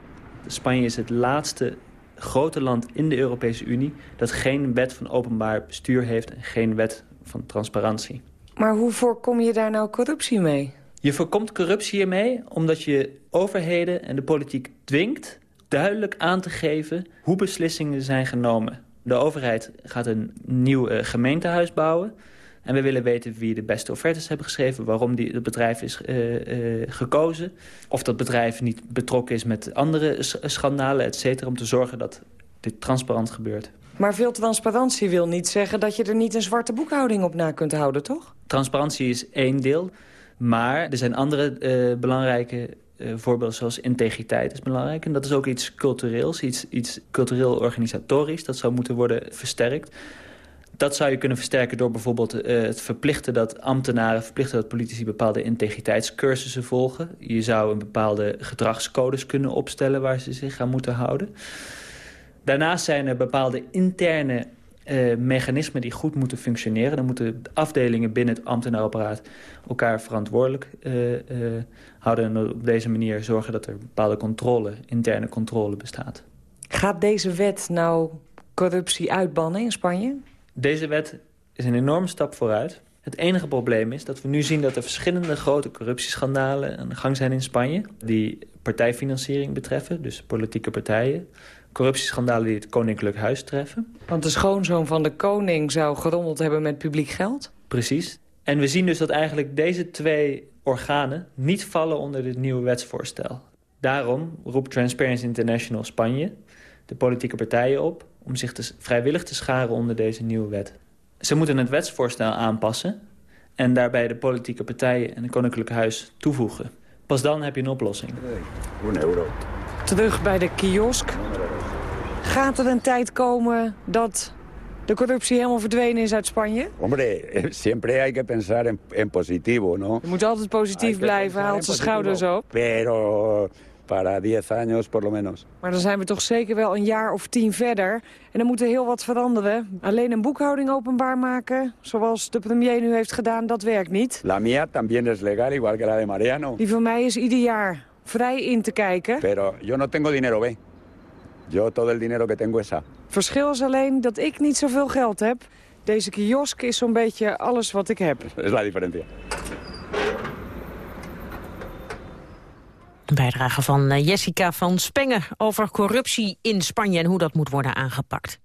Speaker 27: Spanje is het laatste grote land in de Europese Unie... dat geen wet van openbaar bestuur heeft en geen wet van transparantie.
Speaker 31: Maar hoe voorkom je daar nou corruptie mee?
Speaker 27: Je voorkomt corruptie hiermee omdat je overheden en de politiek dwingt... duidelijk aan te geven hoe beslissingen zijn genomen. De overheid gaat een nieuw uh, gemeentehuis bouwen... En we willen weten wie de beste offertes hebben geschreven... waarom die, het bedrijf is uh, uh, gekozen. Of dat bedrijf niet betrokken is met andere schandalen, et cetera... om te zorgen dat dit transparant gebeurt.
Speaker 31: Maar veel transparantie wil niet zeggen dat je er niet een zwarte boekhouding op na kunt houden, toch?
Speaker 27: Transparantie is één deel, maar er zijn andere uh, belangrijke uh, voorbeelden zoals integriteit is belangrijk. En dat is ook iets cultureels, iets, iets cultureel-organisatorisch. Dat zou moeten worden versterkt. Dat zou je kunnen versterken door bijvoorbeeld uh, het verplichten dat ambtenaren... verplichten dat politici bepaalde integriteitscursussen volgen. Je zou een bepaalde gedragscodes kunnen opstellen waar ze zich aan moeten houden. Daarnaast zijn er bepaalde interne uh, mechanismen die goed moeten functioneren. Dan moeten afdelingen binnen het ambtenaarapparaat elkaar verantwoordelijk uh, uh, houden... en op deze manier zorgen dat er bepaalde controle, interne controle bestaat.
Speaker 31: Gaat deze wet nou corruptie uitbannen in Spanje?
Speaker 27: Deze wet is een enorme stap vooruit. Het enige probleem is dat we nu zien dat er verschillende grote corruptieschandalen aan de gang zijn in Spanje. Die partijfinanciering betreffen, dus politieke partijen. Corruptieschandalen die het Koninklijk Huis treffen.
Speaker 31: Want de schoonzoon van de koning zou gerommeld hebben met publiek geld?
Speaker 27: Precies. En we zien dus dat eigenlijk deze twee organen niet vallen onder dit nieuwe wetsvoorstel. Daarom roept Transparency International Spanje de politieke partijen op om zich te, vrijwillig te scharen onder deze nieuwe wet. Ze moeten het wetsvoorstel aanpassen en daarbij de politieke partijen en het Koninklijk Huis toevoegen. Pas dan heb je een oplossing.
Speaker 32: Euro.
Speaker 31: Terug bij de kiosk. Gaat er een tijd komen dat de corruptie helemaal verdwenen is uit Spanje?
Speaker 32: Hombre, siempre hay que pensar en, en positivo, ¿no?
Speaker 31: Je moet altijd positief blijven, haalt zijn schouders op.
Speaker 32: Pero para 10 años por lo menos.
Speaker 31: Maar dan zijn we toch zeker wel een jaar of tien verder. En dan moet er heel wat veranderen. Alleen een boekhouding openbaar maken, zoals de premier nu heeft gedaan, dat werkt niet.
Speaker 32: La mía también es legal, igual que la de Mariano.
Speaker 31: Die van mij is ieder jaar vrij in te kijken.
Speaker 32: Pero yo no tengo dinero, ve. Yo todo el dinero que tengo es a.
Speaker 31: Verschil is alleen dat ik niet zoveel geld heb. Deze kiosk is zo'n beetje alles wat ik heb.
Speaker 32: Es la diferencia.
Speaker 8: Een bijdrage van Jessica van Spengen over corruptie in Spanje en hoe dat moet worden aangepakt.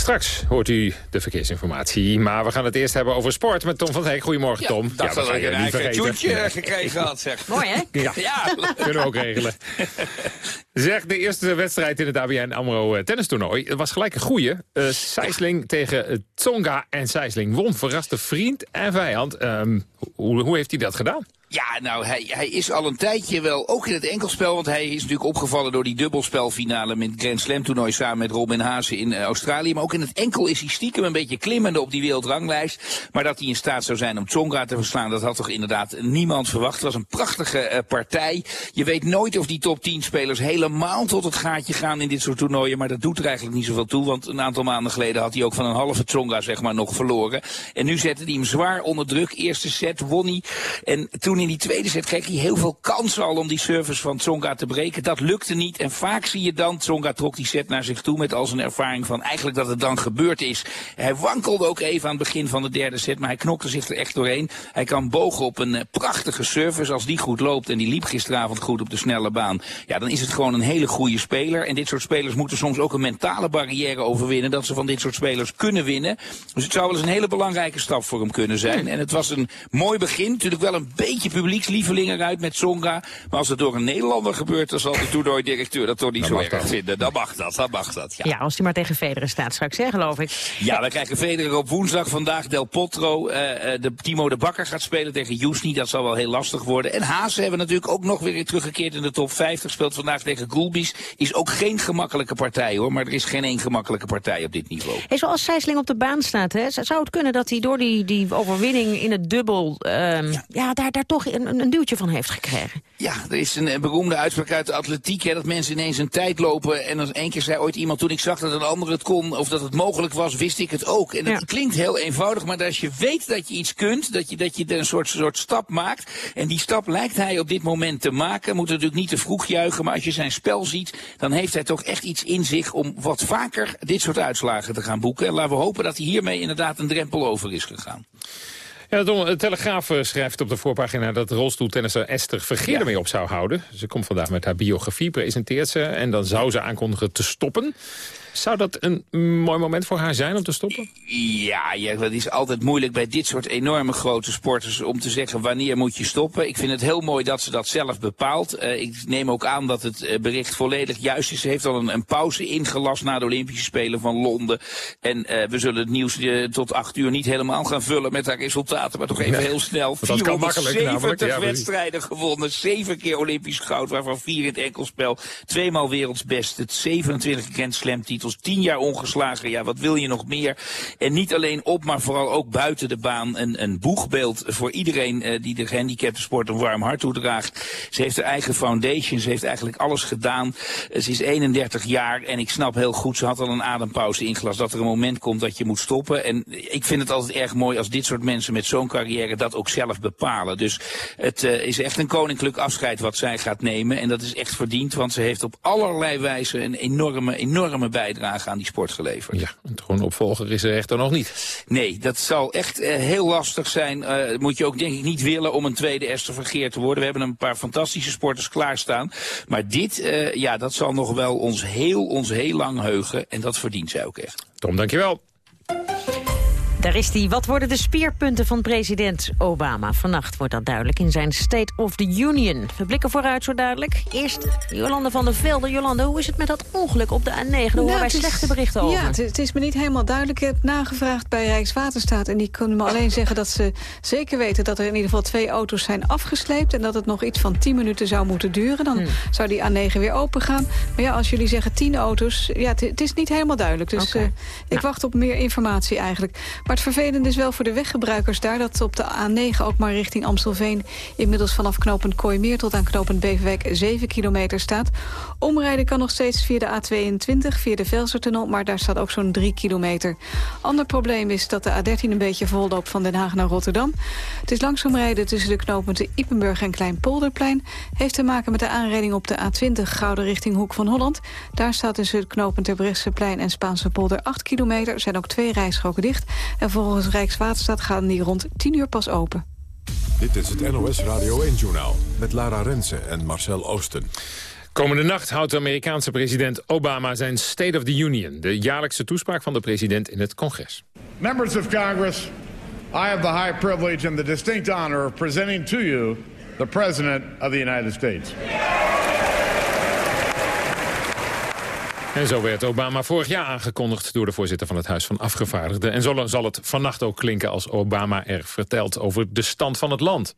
Speaker 10: Straks hoort u de verkeersinformatie. Maar we gaan het eerst hebben over sport met Tom van Hek. Goedemorgen, Tom.
Speaker 27: Ja, dacht dat ik een eigen tuentje gekregen had, zeg.
Speaker 8: Mooi, hè?
Speaker 10: Ja,
Speaker 27: ja.
Speaker 10: kunnen we ook regelen. Zeg, de eerste wedstrijd in het ABN AMRO tennistoernooi. Het was gelijk een goeie. Uh, tegen Tsonga en Sijsling won. Verraste vriend en vijand. Um, hoe, hoe heeft hij dat gedaan?
Speaker 27: Ja, nou, hij, hij is al een tijdje wel, ook in het enkelspel, want hij is natuurlijk opgevallen door die dubbelspelfinale met Grand Slam toernooi samen met Robin Haase in Australië. Maar ook in het enkel is hij stiekem een beetje klimmende op die wereldranglijst. Maar dat hij in staat zou zijn om Tsonga te verslaan, dat had toch inderdaad niemand verwacht. Het was een prachtige partij. Je weet nooit of die top 10 spelers helemaal tot het gaatje gaan in dit soort toernooien, maar dat doet er eigenlijk niet zoveel toe, want een aantal maanden geleden had hij ook van een halve Tsonga zeg maar nog verloren. En nu zette hij hem zwaar onder druk. Eerste set won hij. En toen
Speaker 33: in die tweede set kreeg hij heel veel kansen al om die service van Tsonga te breken. Dat lukte niet. En vaak zie je dan, Tsonga trok die set naar zich toe met al zijn ervaring van eigenlijk dat het dan gebeurd is. Hij wankelde ook even aan het begin van de derde set, maar hij knokte zich er echt doorheen. Hij kan bogen op een uh, prachtige service. Als die goed loopt en die liep gisteravond goed op de snelle baan, ja, dan is het gewoon een hele goede speler. En dit soort spelers moeten soms ook een mentale barrière overwinnen, dat ze van dit soort spelers kunnen winnen. Dus het zou wel eens een hele belangrijke stap voor hem kunnen zijn. En het was een mooi begin. Natuurlijk wel een beetje publiekslieveling eruit met Songa. Maar als het door een Nederlander gebeurt, dan zal de toernooidirecteur dat toch niet zo erg vinden. Dan mag dat, dan mag dat.
Speaker 8: Ja, ja als hij maar tegen Federer staat straks, hè, geloof ik.
Speaker 33: Ja, we krijgen Federer op woensdag. Vandaag Del Potro. Uh, de, Timo de Bakker gaat spelen tegen Jusni. Dat zal wel heel lastig worden. En Haase hebben natuurlijk ook nog weer teruggekeerd in de top 50. Speelt vandaag tegen Gulbis. Is ook geen gemakkelijke partij hoor. Maar er is geen één gemakkelijke partij op dit niveau.
Speaker 8: Hey, zoals Sijsling op de baan staat, hè, zou het kunnen dat hij door die, die overwinning in het dubbel... Ja. ja, daar, daar toch een, een duwtje van heeft gekregen?
Speaker 33: Ja, er is een, beroemde uitspraak uit de atletiek. Hè, dat mensen ineens een tijd lopen. En dan één keer zei ooit iemand, toen ik zag dat een ander het kon... of dat het mogelijk was, wist ik het ook. En dat klinkt heel eenvoudig, maar als je weet dat je iets kunt... dat je, dat je een soort, soort stap maakt... en die stap lijkt hij op dit moment te maken... moet natuurlijk niet te vroeg juichen, maar als je zijn spel ziet... dan heeft hij toch echt iets in zich om wat vaker dit soort uitslagen te gaan boeken. En laten we hopen dat hij hiermee inderdaad een drempel over is gegaan.
Speaker 10: Ja, de Telegraaf eh, schrijft op de voorpagina dat rolstoeltennisser Esther Vergeer ermee op zou houden. Ze komt vandaag met haar biografie, presenteert ze en dan zou ze aankondigen te stoppen. Zou dat een mooi moment voor haar zijn om te stoppen?
Speaker 33: Ja, ja, dat is altijd moeilijk bij dit soort enorme grote sporters om te zeggen wanneer moet je stoppen. Ik vind het heel mooi dat ze dat zelf bepaalt. Uh, ik neem ook aan dat het uh, bericht volledig juist is. Ze heeft al een, een, pauze ingelast na de Olympische Spelen van Londen. En uh, we zullen het nieuws tot acht uur niet helemaal gaan vullen met haar resultaten. Maar toch even nee, heel snel. 470 ja, wedstrijden gewonnen. Zeven keer Olympisch goud, waarvan vier in het enkelspel. Tweemaal wereldsbest. Het 27 Grand Slam titel titels, tien jaar ongeslagen. Ja, wat wil je nog meer? En niet alleen op, maar vooral ook buiten de baan een, een boegbeeld voor iedereen uh, die de gehandicapte sport een warm hart toedraagt. Ze heeft haar eigen foundation, ze heeft eigenlijk alles gedaan. Uh, ze is 31 jaar en ik snap heel goed, ze had al een adempauze ingelast, dat er een moment komt dat je moet stoppen. En ik vind het altijd erg mooi als dit soort mensen met zo'n carrière dat ook zelf bepalen. Dus het uh, is echt een koninklijk afscheid wat zij gaat nemen. En dat is echt verdiend, want ze heeft op allerlei wijze een enorme, enorme bijdrage bijdrage aan die sport geleverd.
Speaker 10: Ja, een troonopvolger is er echter nog niet.
Speaker 33: Nee, dat zal echt uh, heel lastig zijn. Uh, moet je ook denk ik niet willen om een tweede Esther Vergeer te worden. We hebben een paar fantastische sporters klaarstaan. Maar dit, uh, ja, dat zal nog wel ons heel, ons heel lang heugen. En dat verdient zij ook echt.
Speaker 10: Tom, dankjewel.
Speaker 8: Daar is hij. Wat worden de speerpunten van president Obama? Vannacht wordt dat duidelijk in zijn State of the Union. We blikken vooruit zo duidelijk. Eerst Jolande van der Velde. Jolande, hoe is het met dat ongeluk op de A9? Daar horen wij slechte berichten over.
Speaker 3: Ja, het, het, is me niet helemaal duidelijk. Ik heb nagevraagd bij Rijkswaterstaat. En die kunnen me alleen zeggen dat ze zeker weten... dat er in ieder geval twee auto's zijn afgesleept... en dat het nog iets van 10 minuten zou moeten duren. Dan hmm. zou die A9 weer open gaan. Maar ja, als jullie zeggen 10 auto's... ja, het, is niet helemaal duidelijk. Dus okay. uh, ik nou. wacht op meer informatie eigenlijk. Maar het vervelende is wel voor de weggebruikers daar... dat op de A9 ook maar richting Amstelveen... inmiddels vanaf knooppunt Kooimeer tot aan knooppunt Beverwijk 7 kilometer staat. Omrijden kan nog steeds via de A22, via de Velsertunnel... maar daar staat ook zo'n 3 kilometer. Ander probleem is dat de A13 een beetje vol loopt van Den Haag naar Rotterdam. Het is langzaam rijden tussen de knooppunten Ippenburg en Kleinpolderplein. Heeft te maken met de aanrijding op de A20 Gouden richting Hoek van Holland. Daar staat tussen het knooppunt Terbrechtseplein en Spaanse polder 8 kilometer. Er zijn ook twee rijstroken dicht. En volgens Rijkswaterstaat gaan die rond 10 uur pas open.
Speaker 1: Dit is het NOS Radio 1-journaal met Lara Rensen en Marcel Oosten.
Speaker 10: Komende nacht houdt de Amerikaanse president Obama zijn State of the Union... de jaarlijkse toespraak van de president in het congres.
Speaker 34: Members of Congress, I have the high privilege and the distinct honor of presenting to you... the President of the United States.
Speaker 10: En zo werd Obama vorig jaar aangekondigd door de voorzitter van het Huis van Afgevaardigden. En zo zal het vannacht ook klinken als Obama er vertelt over de stand van het land.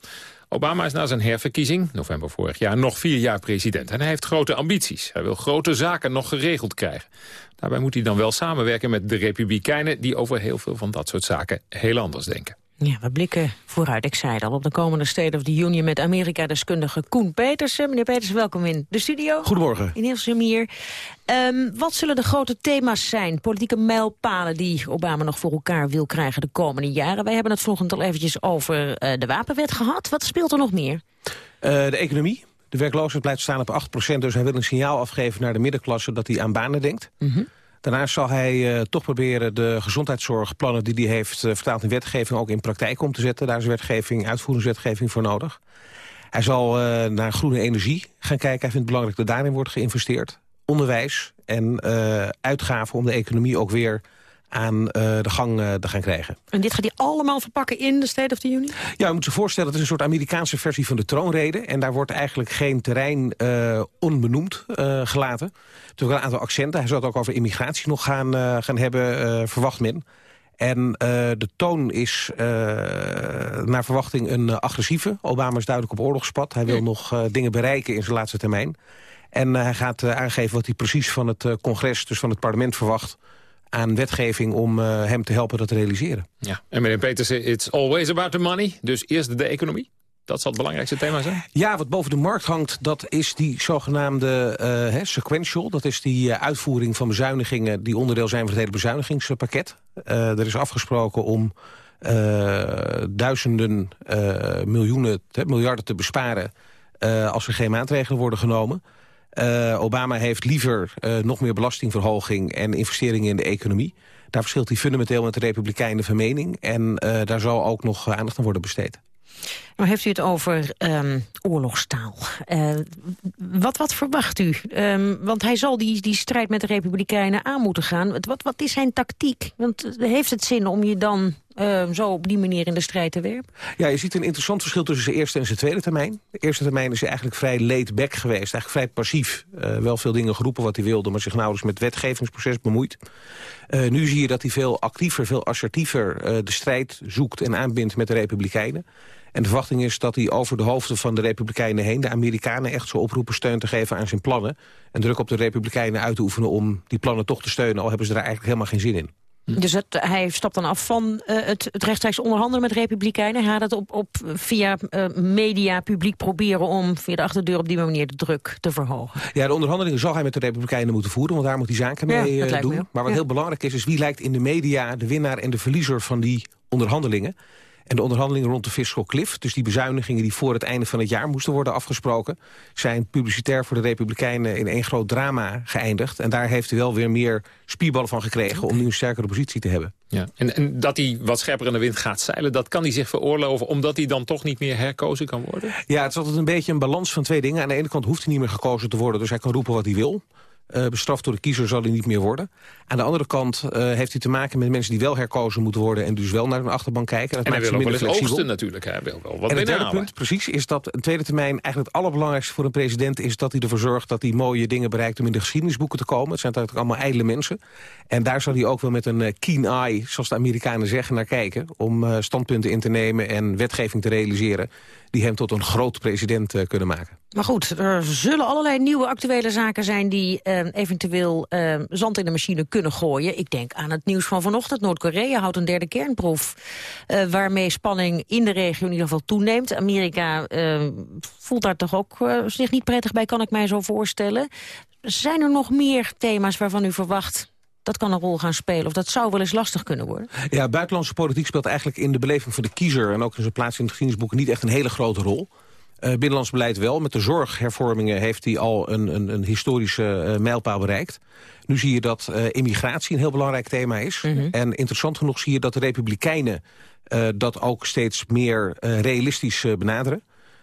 Speaker 10: Obama is na zijn herverkiezing, november vorig jaar, nog vier jaar president. En hij heeft grote ambities. Hij wil grote zaken nog geregeld krijgen. Daarbij moet hij dan wel samenwerken met de republikeinen... die over heel veel van dat soort zaken heel anders denken.
Speaker 8: Ja, we blikken vooruit, ik zei het al, op de komende State of the Union... met Amerika-deskundige Koen Petersen. Meneer Petersen, welkom in de studio.
Speaker 35: Goedemorgen.
Speaker 8: In Hilversum hier. Ehm, wat zullen de grote thema's zijn, politieke mijlpalen... die Obama nog voor elkaar wil krijgen de komende jaren? Wij hebben het vanochtend al eventjes over uh, de wapenwet gehad. Wat speelt er nog meer?
Speaker 35: Uh, de economie. De werkloosheid blijft staan op 8% dus hij wil een signaal afgeven naar de middenklasse... dat hij aan banen denkt.
Speaker 8: Mm
Speaker 35: Daarnaast zal hij uh, toch proberen de gezondheidszorgplannen die hij heeft uh, vertaald in wetgeving ook in praktijk om te zetten. Daar is wetgeving, uitvoeringswetgeving voor nodig. Hij zal uh, naar groene energie gaan kijken. Hij vindt het belangrijk dat daarin wordt geïnvesteerd. Onderwijs en uitgaven om de economie ook weer aan uh, de gang uh, te gaan krijgen.
Speaker 8: En dit gaat hij allemaal verpakken in de State of the Union?
Speaker 35: Ja, je moet zich voorstellen, het is een soort Amerikaanse versie van de troonrede. En daar wordt eigenlijk geen terrein uh, onbenoemd gelaten. Er een aantal accenten. Hij zal het ook over immigratie nog gaan, gaan hebben, verwacht men. En de toon is naar verwachting een agressieve. Obama is duidelijk op oorlogspad. Hij wil nog dingen bereiken in zijn laatste termijn. En hij gaat aangeven wat hij precies van het congres, dus van het parlement verwacht aan wetgeving om uh, hem te helpen dat te realiseren.
Speaker 10: Ja. En meneer Petersen, it's always about the money. Dus eerst de economie. Dat zal het belangrijkste thema zijn?
Speaker 35: Ja, wat boven de markt hangt, dat is die zogenaamde uh, sequential. Dat is die uh, uitvoering van bezuinigingen die onderdeel zijn van het hele bezuinigingspakket. er is afgesproken om duizenden miljoenen, miljarden te besparen... als er geen maatregelen worden genomen. Uh, Obama heeft liever uh, nog meer belastingverhoging en investeringen in de economie. Daar verschilt hij fundamenteel met de Republikeinen van mening. En uh, daar zal ook nog aandacht aan worden besteed.
Speaker 8: Nou heeft u het over um, oorlogstaal. Wat, wat verwacht u? Um, want hij zal die, die strijd met de Republikeinen aan moeten gaan. Wat, wat is zijn tactiek? Want heeft het zin om je dan uh, zo op die manier in de strijd te werpen?
Speaker 35: Ja, je ziet een interessant verschil tussen zijn eerste en zijn tweede termijn. De eerste termijn is hij eigenlijk vrij laid back geweest. Eigenlijk vrij passief. Uh, wel veel dingen geroepen wat hij wilde... maar zich nauwelijks met wetgevingsproces bemoeit. Uh, nu zie je dat hij veel actiever, veel assertiever... de strijd zoekt en aanbindt met de Republikeinen. En de verwachting is dat hij over de hoofden van de Republikeinen heen... de Amerikanen echt zo oproepen steun te geven aan zijn plannen... en druk op de Republikeinen uit te oefenen om die plannen toch te steunen... al hebben ze daar eigenlijk helemaal geen zin in.
Speaker 8: Dus het, hij stapt dan af van uh, het, het rechtstreeks onderhandelen met republikeinen. Hij gaat het op, op, via uh, media, publiek proberen om via de achterdeur op die manier de druk te verhogen.
Speaker 35: Ja, de onderhandelingen zal hij met de republikeinen moeten voeren, want daar moet hij zaken mee
Speaker 8: ja,
Speaker 35: uh, doen. Maar wat
Speaker 8: ja.
Speaker 35: heel belangrijk is, is wie lijkt in de media de winnaar en de verliezer van die onderhandelingen. En de onderhandelingen rond de fiscal cliff, dus die bezuinigingen die voor het einde van het jaar moesten worden afgesproken, zijn publicitair voor de Republikeinen in één groot drama geëindigd. En daar heeft hij wel weer meer spierballen van gekregen om nu een sterkere positie te hebben.
Speaker 10: Ja. En, en dat hij wat scherper in de wind gaat zeilen, dat kan hij zich veroorloven omdat hij dan toch niet meer herkozen kan worden?
Speaker 35: Ja, het is altijd een beetje een balans van twee dingen. Aan de ene kant hoeft hij niet meer gekozen te worden, dus hij kan roepen wat hij wil. Uh, bestraft door de kiezer zal hij niet meer worden. Aan de andere kant uh, heeft hij te maken met mensen die wel herkozen moeten worden... en dus wel naar hun achterban kijken. Dat
Speaker 10: en
Speaker 35: maakt
Speaker 10: hij wil ook wel oogsten natuurlijk. Hij wil wel wat
Speaker 35: En het derde punt, precies, is dat een tweede termijn... eigenlijk het allerbelangrijkste voor een president is dat hij ervoor zorgt... dat hij mooie dingen bereikt om in de geschiedenisboeken te komen. Het zijn natuurlijk allemaal ijdele mensen. En daar zal hij ook wel met een uh, keen eye, zoals de Amerikanen zeggen, naar kijken... om standpunten in te nemen en wetgeving te realiseren... die hem tot een groot president uh, kunnen maken.
Speaker 8: Maar goed, er zullen allerlei nieuwe actuele zaken zijn... die uh, eventueel uh, zand in de machine kunnen gooien. Ik denk aan het nieuws van vanochtend. Noord-Korea houdt een derde kernproef... Waarmee spanning in de regio in ieder geval toeneemt. Amerika voelt daar toch ook zich niet prettig bij, kan ik mij zo voorstellen. Zijn er nog meer thema's waarvan u verwacht dat kan een rol gaan spelen. Of dat zou wel eens lastig kunnen worden.
Speaker 35: Ja, buitenlandse politiek speelt eigenlijk in de beleving van de kiezer... en ook in zijn plaats in het geschiedenisboek niet echt een hele grote rol. Uh, binnenlands beleid wel. Met de zorghervormingen heeft hij al een, een, een historische uh, mijlpaal bereikt. Nu zie je dat uh, immigratie een heel belangrijk thema is.
Speaker 8: Mhm.
Speaker 35: Mm -hmm. En interessant genoeg zie je dat de republikeinen... dat ook steeds meer realistisch benaderen.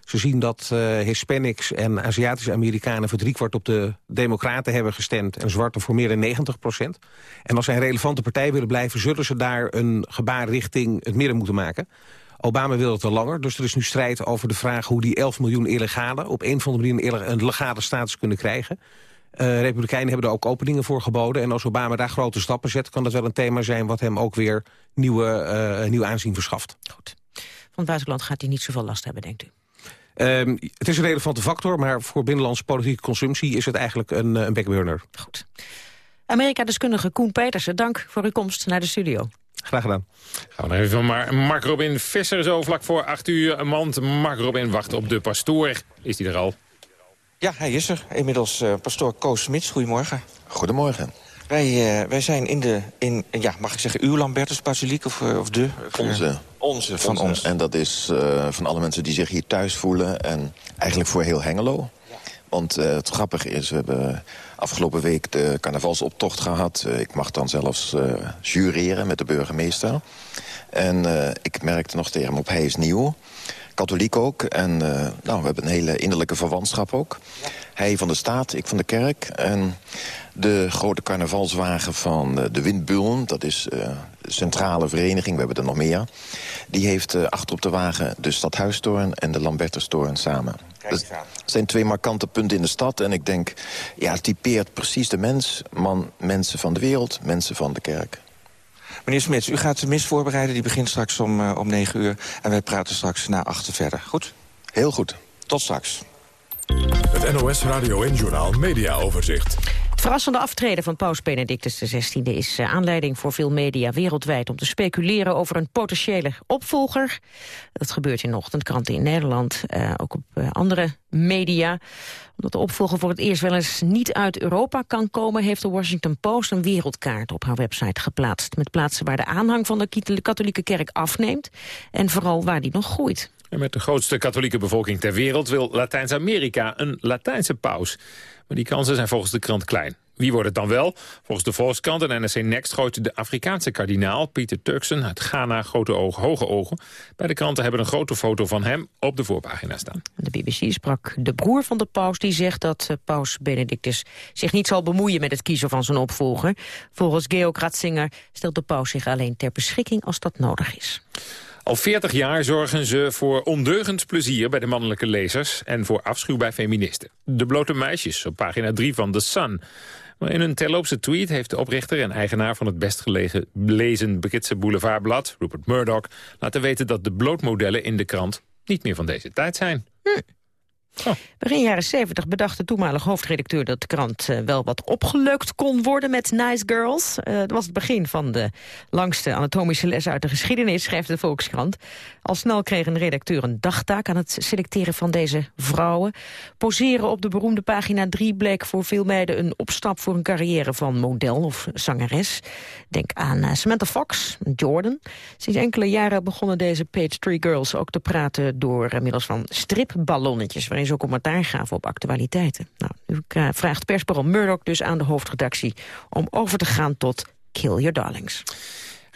Speaker 35: Ze zien dat uh, Hispanics en Aziatische Amerikanen... voor driekwart op de democraten hebben gestemd... en zwarte voor meer dan 90 procent. En als zij een relevante partij willen blijven... zullen ze daar een gebaar richting het midden moeten maken. Obama wil het al langer, dus er is nu strijd over de vraag... hoe die 11 miljoen illegalen op een of andere manier een legale status kunnen krijgen. Uh, Republikeinen hebben er ook openingen voor geboden. En als Obama daar grote stappen zet... kan dat wel een thema zijn wat hem ook weer nieuwe, uh, nieuw aanzien verschaft.
Speaker 8: Goed. Van het buitenland gaat hij niet zoveel last hebben, denkt u?
Speaker 35: Um, het is een relevante factor, maar voor binnenlandse politieke consumptie is het eigenlijk een, een backburner.
Speaker 8: Goed. Amerika-deskundige Koen Petersen, dank voor uw komst naar de studio.
Speaker 35: Graag gedaan.
Speaker 10: Gaan we nog even van Mark Robin Visser zo vlak voor 8 uur. Een mand. Mark Robin wacht op de pastoor. Is die er al?
Speaker 36: Ja, hij is er. Inmiddels uh, pastoor Koos Smits. Goedemorgen.
Speaker 37: Goedemorgen.
Speaker 36: Wij, uh, wij zijn in de, in, ja, mag ik zeggen, uw Lambertus Basiliek of, uh, of de?
Speaker 37: Onze.
Speaker 36: Onze, van
Speaker 37: Onze.
Speaker 36: ons.
Speaker 37: En dat is van alle mensen die zich hier thuis voelen. En eigenlijk voor heel Hengelo. Want het grappige is, we hebben afgelopen week de carnavalsoptocht gehad. ik mag dan zelfs jureren met de burgemeester. En ik merkte nog tegen hem op, hij is nieuw katholiek ook. En uh, nou, we hebben een hele innerlijke verwantschap ook. Hij van de staat, ik van de kerk. En de grote carnavalswagen van uh, de Windbullen, dat is uh, de centrale vereniging, we hebben er nog meer. Die heeft achter op de wagen de Stadhuistoorn en de Lambertustoorn samen. Dat zijn twee markante punten in de stad. En ik denk, ja, het typeert precies de mens. Man, mensen van de wereld, mensen van de kerk.
Speaker 36: Meneer Smits, u gaat de mis voorbereiden. Die begint straks om, uh, om 9 uur. En wij praten straks na 8 verder. Goed?
Speaker 37: Heel goed.
Speaker 36: Tot straks.
Speaker 1: Het NOS Radio en Journaal Media Overzicht.
Speaker 8: Het verrassende aftreden van paus Benedictus XVI is uh, aanleiding voor veel media wereldwijd om te speculeren over een potentiële opvolger. Dat gebeurt in de ochtendkranten in Nederland, uh, ook op uh, andere media. Omdat de opvolger voor het eerst wel eens niet uit Europa kan komen... heeft de Washington Post een wereldkaart op haar website geplaatst... met plaatsen waar de aanhang van de katholieke kerk afneemt... en vooral waar die nog groeit.
Speaker 10: Met de grootste katholieke bevolking ter wereld wil Latijns-Amerika een Latijnse paus. Maar die kansen zijn volgens de krant klein. Wie wordt het dan wel? Volgens de Volkskrant en NRC Next gooit de Afrikaanse kardinaal Pieter Turksen uit Ghana grote ogen, hoge ogen. Beide kranten hebben een grote foto van hem op de voorpagina staan.
Speaker 8: De BBC sprak de broer van de paus die zegt dat uh, paus Benedictus zich niet zal bemoeien met het kiezen van zijn opvolger. Volgens Georg Ratzinger stelt de paus zich alleen ter beschikking als dat nodig is.
Speaker 10: Al 40 jaar zorgen ze voor ondeugend plezier bij de mannelijke lezers... en voor afschuw bij feministen. De blote meisjes op pagina 3 van The Sun. Maar in een terloopse tweet heeft de oprichter en eigenaar... van het best gelezen Britse boulevardblad, Rupert Murdoch... laten weten dat de blootmodellen in de krant niet meer van deze tijd zijn.
Speaker 8: Hm. Oh. Begin jaren 70 bedacht de toenmalige hoofdredacteur dat de krant uh, wel wat opgeleukt kon worden met Nice Girls. Uh, dat was het begin van de langste anatomische les uit de geschiedenis, schrijft de Volkskrant. Al snel kreeg een redacteur een dagtaak aan het selecteren van deze vrouwen. Poseren op de beroemde pagina 3 bleek voor veel meiden een opstap voor een carrière van model of zangeres. Denk aan uh, Samantha Fox, Jordan. Sinds enkele jaren begonnen deze Page 3 Girls ook te praten door middels van stripballonnetjes waarin ook commentaar gaven op actualiteiten. Nou, nu vraagt persbureau Murdoch dus aan de hoofdredactie om over te gaan tot Kill Your Darlings.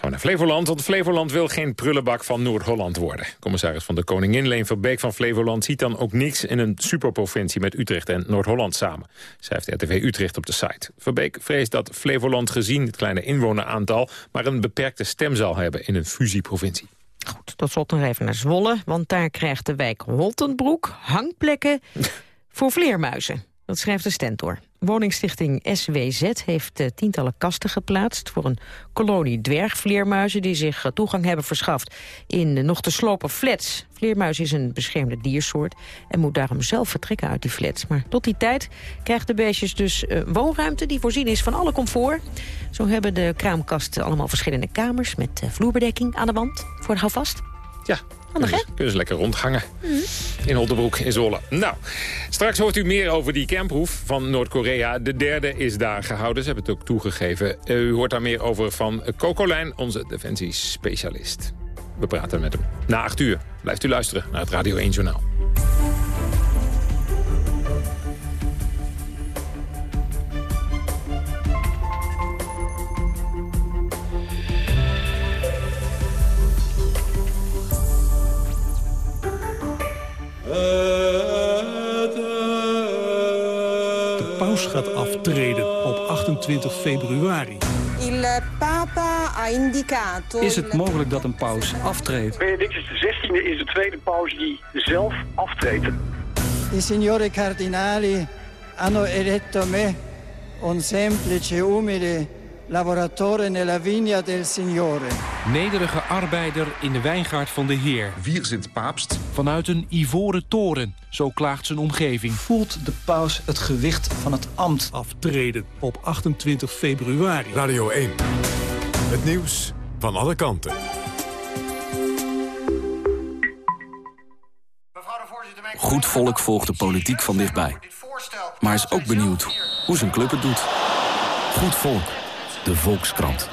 Speaker 10: Gaan we naar Flevoland, want Flevoland wil geen prullenbak van Noord-Holland worden. Commissaris van de Koningin Leen Verbeek van Flevoland ziet dan ook niks in een superprovincie met Utrecht en Noord-Holland samen, schrijft RTV Utrecht op de site. Verbeek vreest dat Flevoland gezien het kleine inwoneraantal maar een beperkte stem zal hebben in een fusieprovincie.
Speaker 8: Goed, tot slot nog even naar Zwolle, want daar krijgt de wijk Holtenbroek hangplekken voor vleermuizen. Dat schrijft de Stentor. Woningstichting SWZ heeft uh, tientallen kasten geplaatst... voor een kolonie dwergvleermuizen die zich uh, toegang hebben verschaft... in nog te slopen flats. Vleermuis is een beschermde diersoort... en moet daarom zelf vertrekken uit die flats. Maar tot die tijd krijgen de beestjes dus woonruimte... die voorzien is van alle comfort. Zo hebben de kraamkasten allemaal verschillende kamers... met vloerbedekking aan de wand voor de houvast.
Speaker 10: Ja,
Speaker 8: Handig, hè?
Speaker 10: Kunnen ze lekker rondgangen.
Speaker 8: Mm.
Speaker 10: In Holtenbroek, in Zwolle. Nou, straks hoort u meer over die kernproef van Noord-Korea. De derde is daar gehouden. Ze hebben het ook toegegeven. U hoort daar meer over van Kokolijn, onze defensiespecialist. We praten met hem. Na acht uur blijft u luisteren naar het Radio 1 Journaal.
Speaker 38: De paus gaat aftreden op 28 februari.
Speaker 39: Il Papa ha indicato...
Speaker 40: Is het mogelijk dat een paus aftreedt?
Speaker 41: Benedictus XVI is de tweede paus die zelf aftreedt.
Speaker 42: I signori cardinali hanno eletto me, un semplice, umile lavoratore nella vigna del Signore.
Speaker 43: Nederige arbeider in de wijngaard van de Heer.
Speaker 44: Wie zit paapst?
Speaker 43: Vanuit een ivoren toren, zo klaagt zijn omgeving.
Speaker 42: Voelt de paus het gewicht van het ambt?
Speaker 38: Aftreden op 28 februari.
Speaker 1: Radio 1. Het nieuws van alle kanten.
Speaker 45: Goed volk volgt de politiek van dichtbij. Maar is ook benieuwd hoe zijn club het doet. Goed volk, de Volkskrant.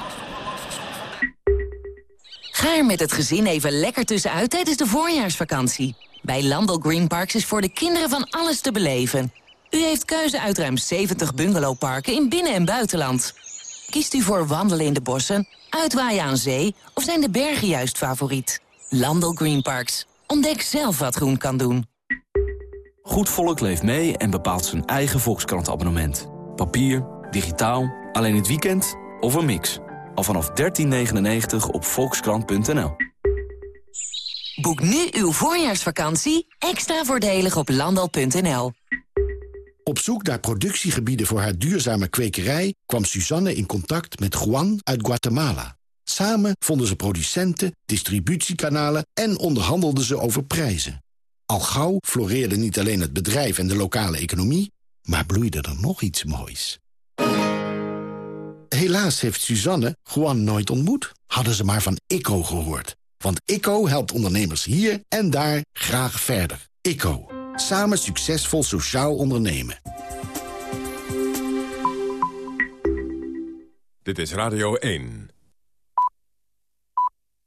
Speaker 46: Ga er met het gezin even lekker tussenuit tijdens de voorjaarsvakantie. Bij Landel Green Parks is voor de kinderen van alles te beleven. U heeft keuze uit ruim 70 bungalowparken in binnen- en buitenland. Kiest u voor wandelen in de bossen, uitwaaien aan zee... of zijn de bergen juist favoriet? Landel Green Parks. Ontdek zelf wat groen kan doen.
Speaker 45: Goed volk leeft mee en bepaalt zijn eigen Volkskrant-abonnement. Papier, digitaal, alleen het weekend of een mix. Al vanaf 13,99 op volkskrant.nl.
Speaker 46: Boek nu uw voorjaarsvakantie extra voordelig op landal.nl.
Speaker 47: Op zoek naar productiegebieden voor haar duurzame kwekerij... kwam Suzanne in contact met Juan uit Guatemala. Samen vonden ze producenten, distributiekanalen... en onderhandelden ze over prijzen. Al gauw floreerde niet alleen het bedrijf en de lokale economie... maar bloeide er nog iets moois. Helaas heeft Suzanne Juan nooit ontmoet. Hadden ze maar van ICO gehoord. Want ICO helpt ondernemers hier en daar graag verder. ICO. Samen succesvol sociaal ondernemen.
Speaker 1: Dit is Radio 1.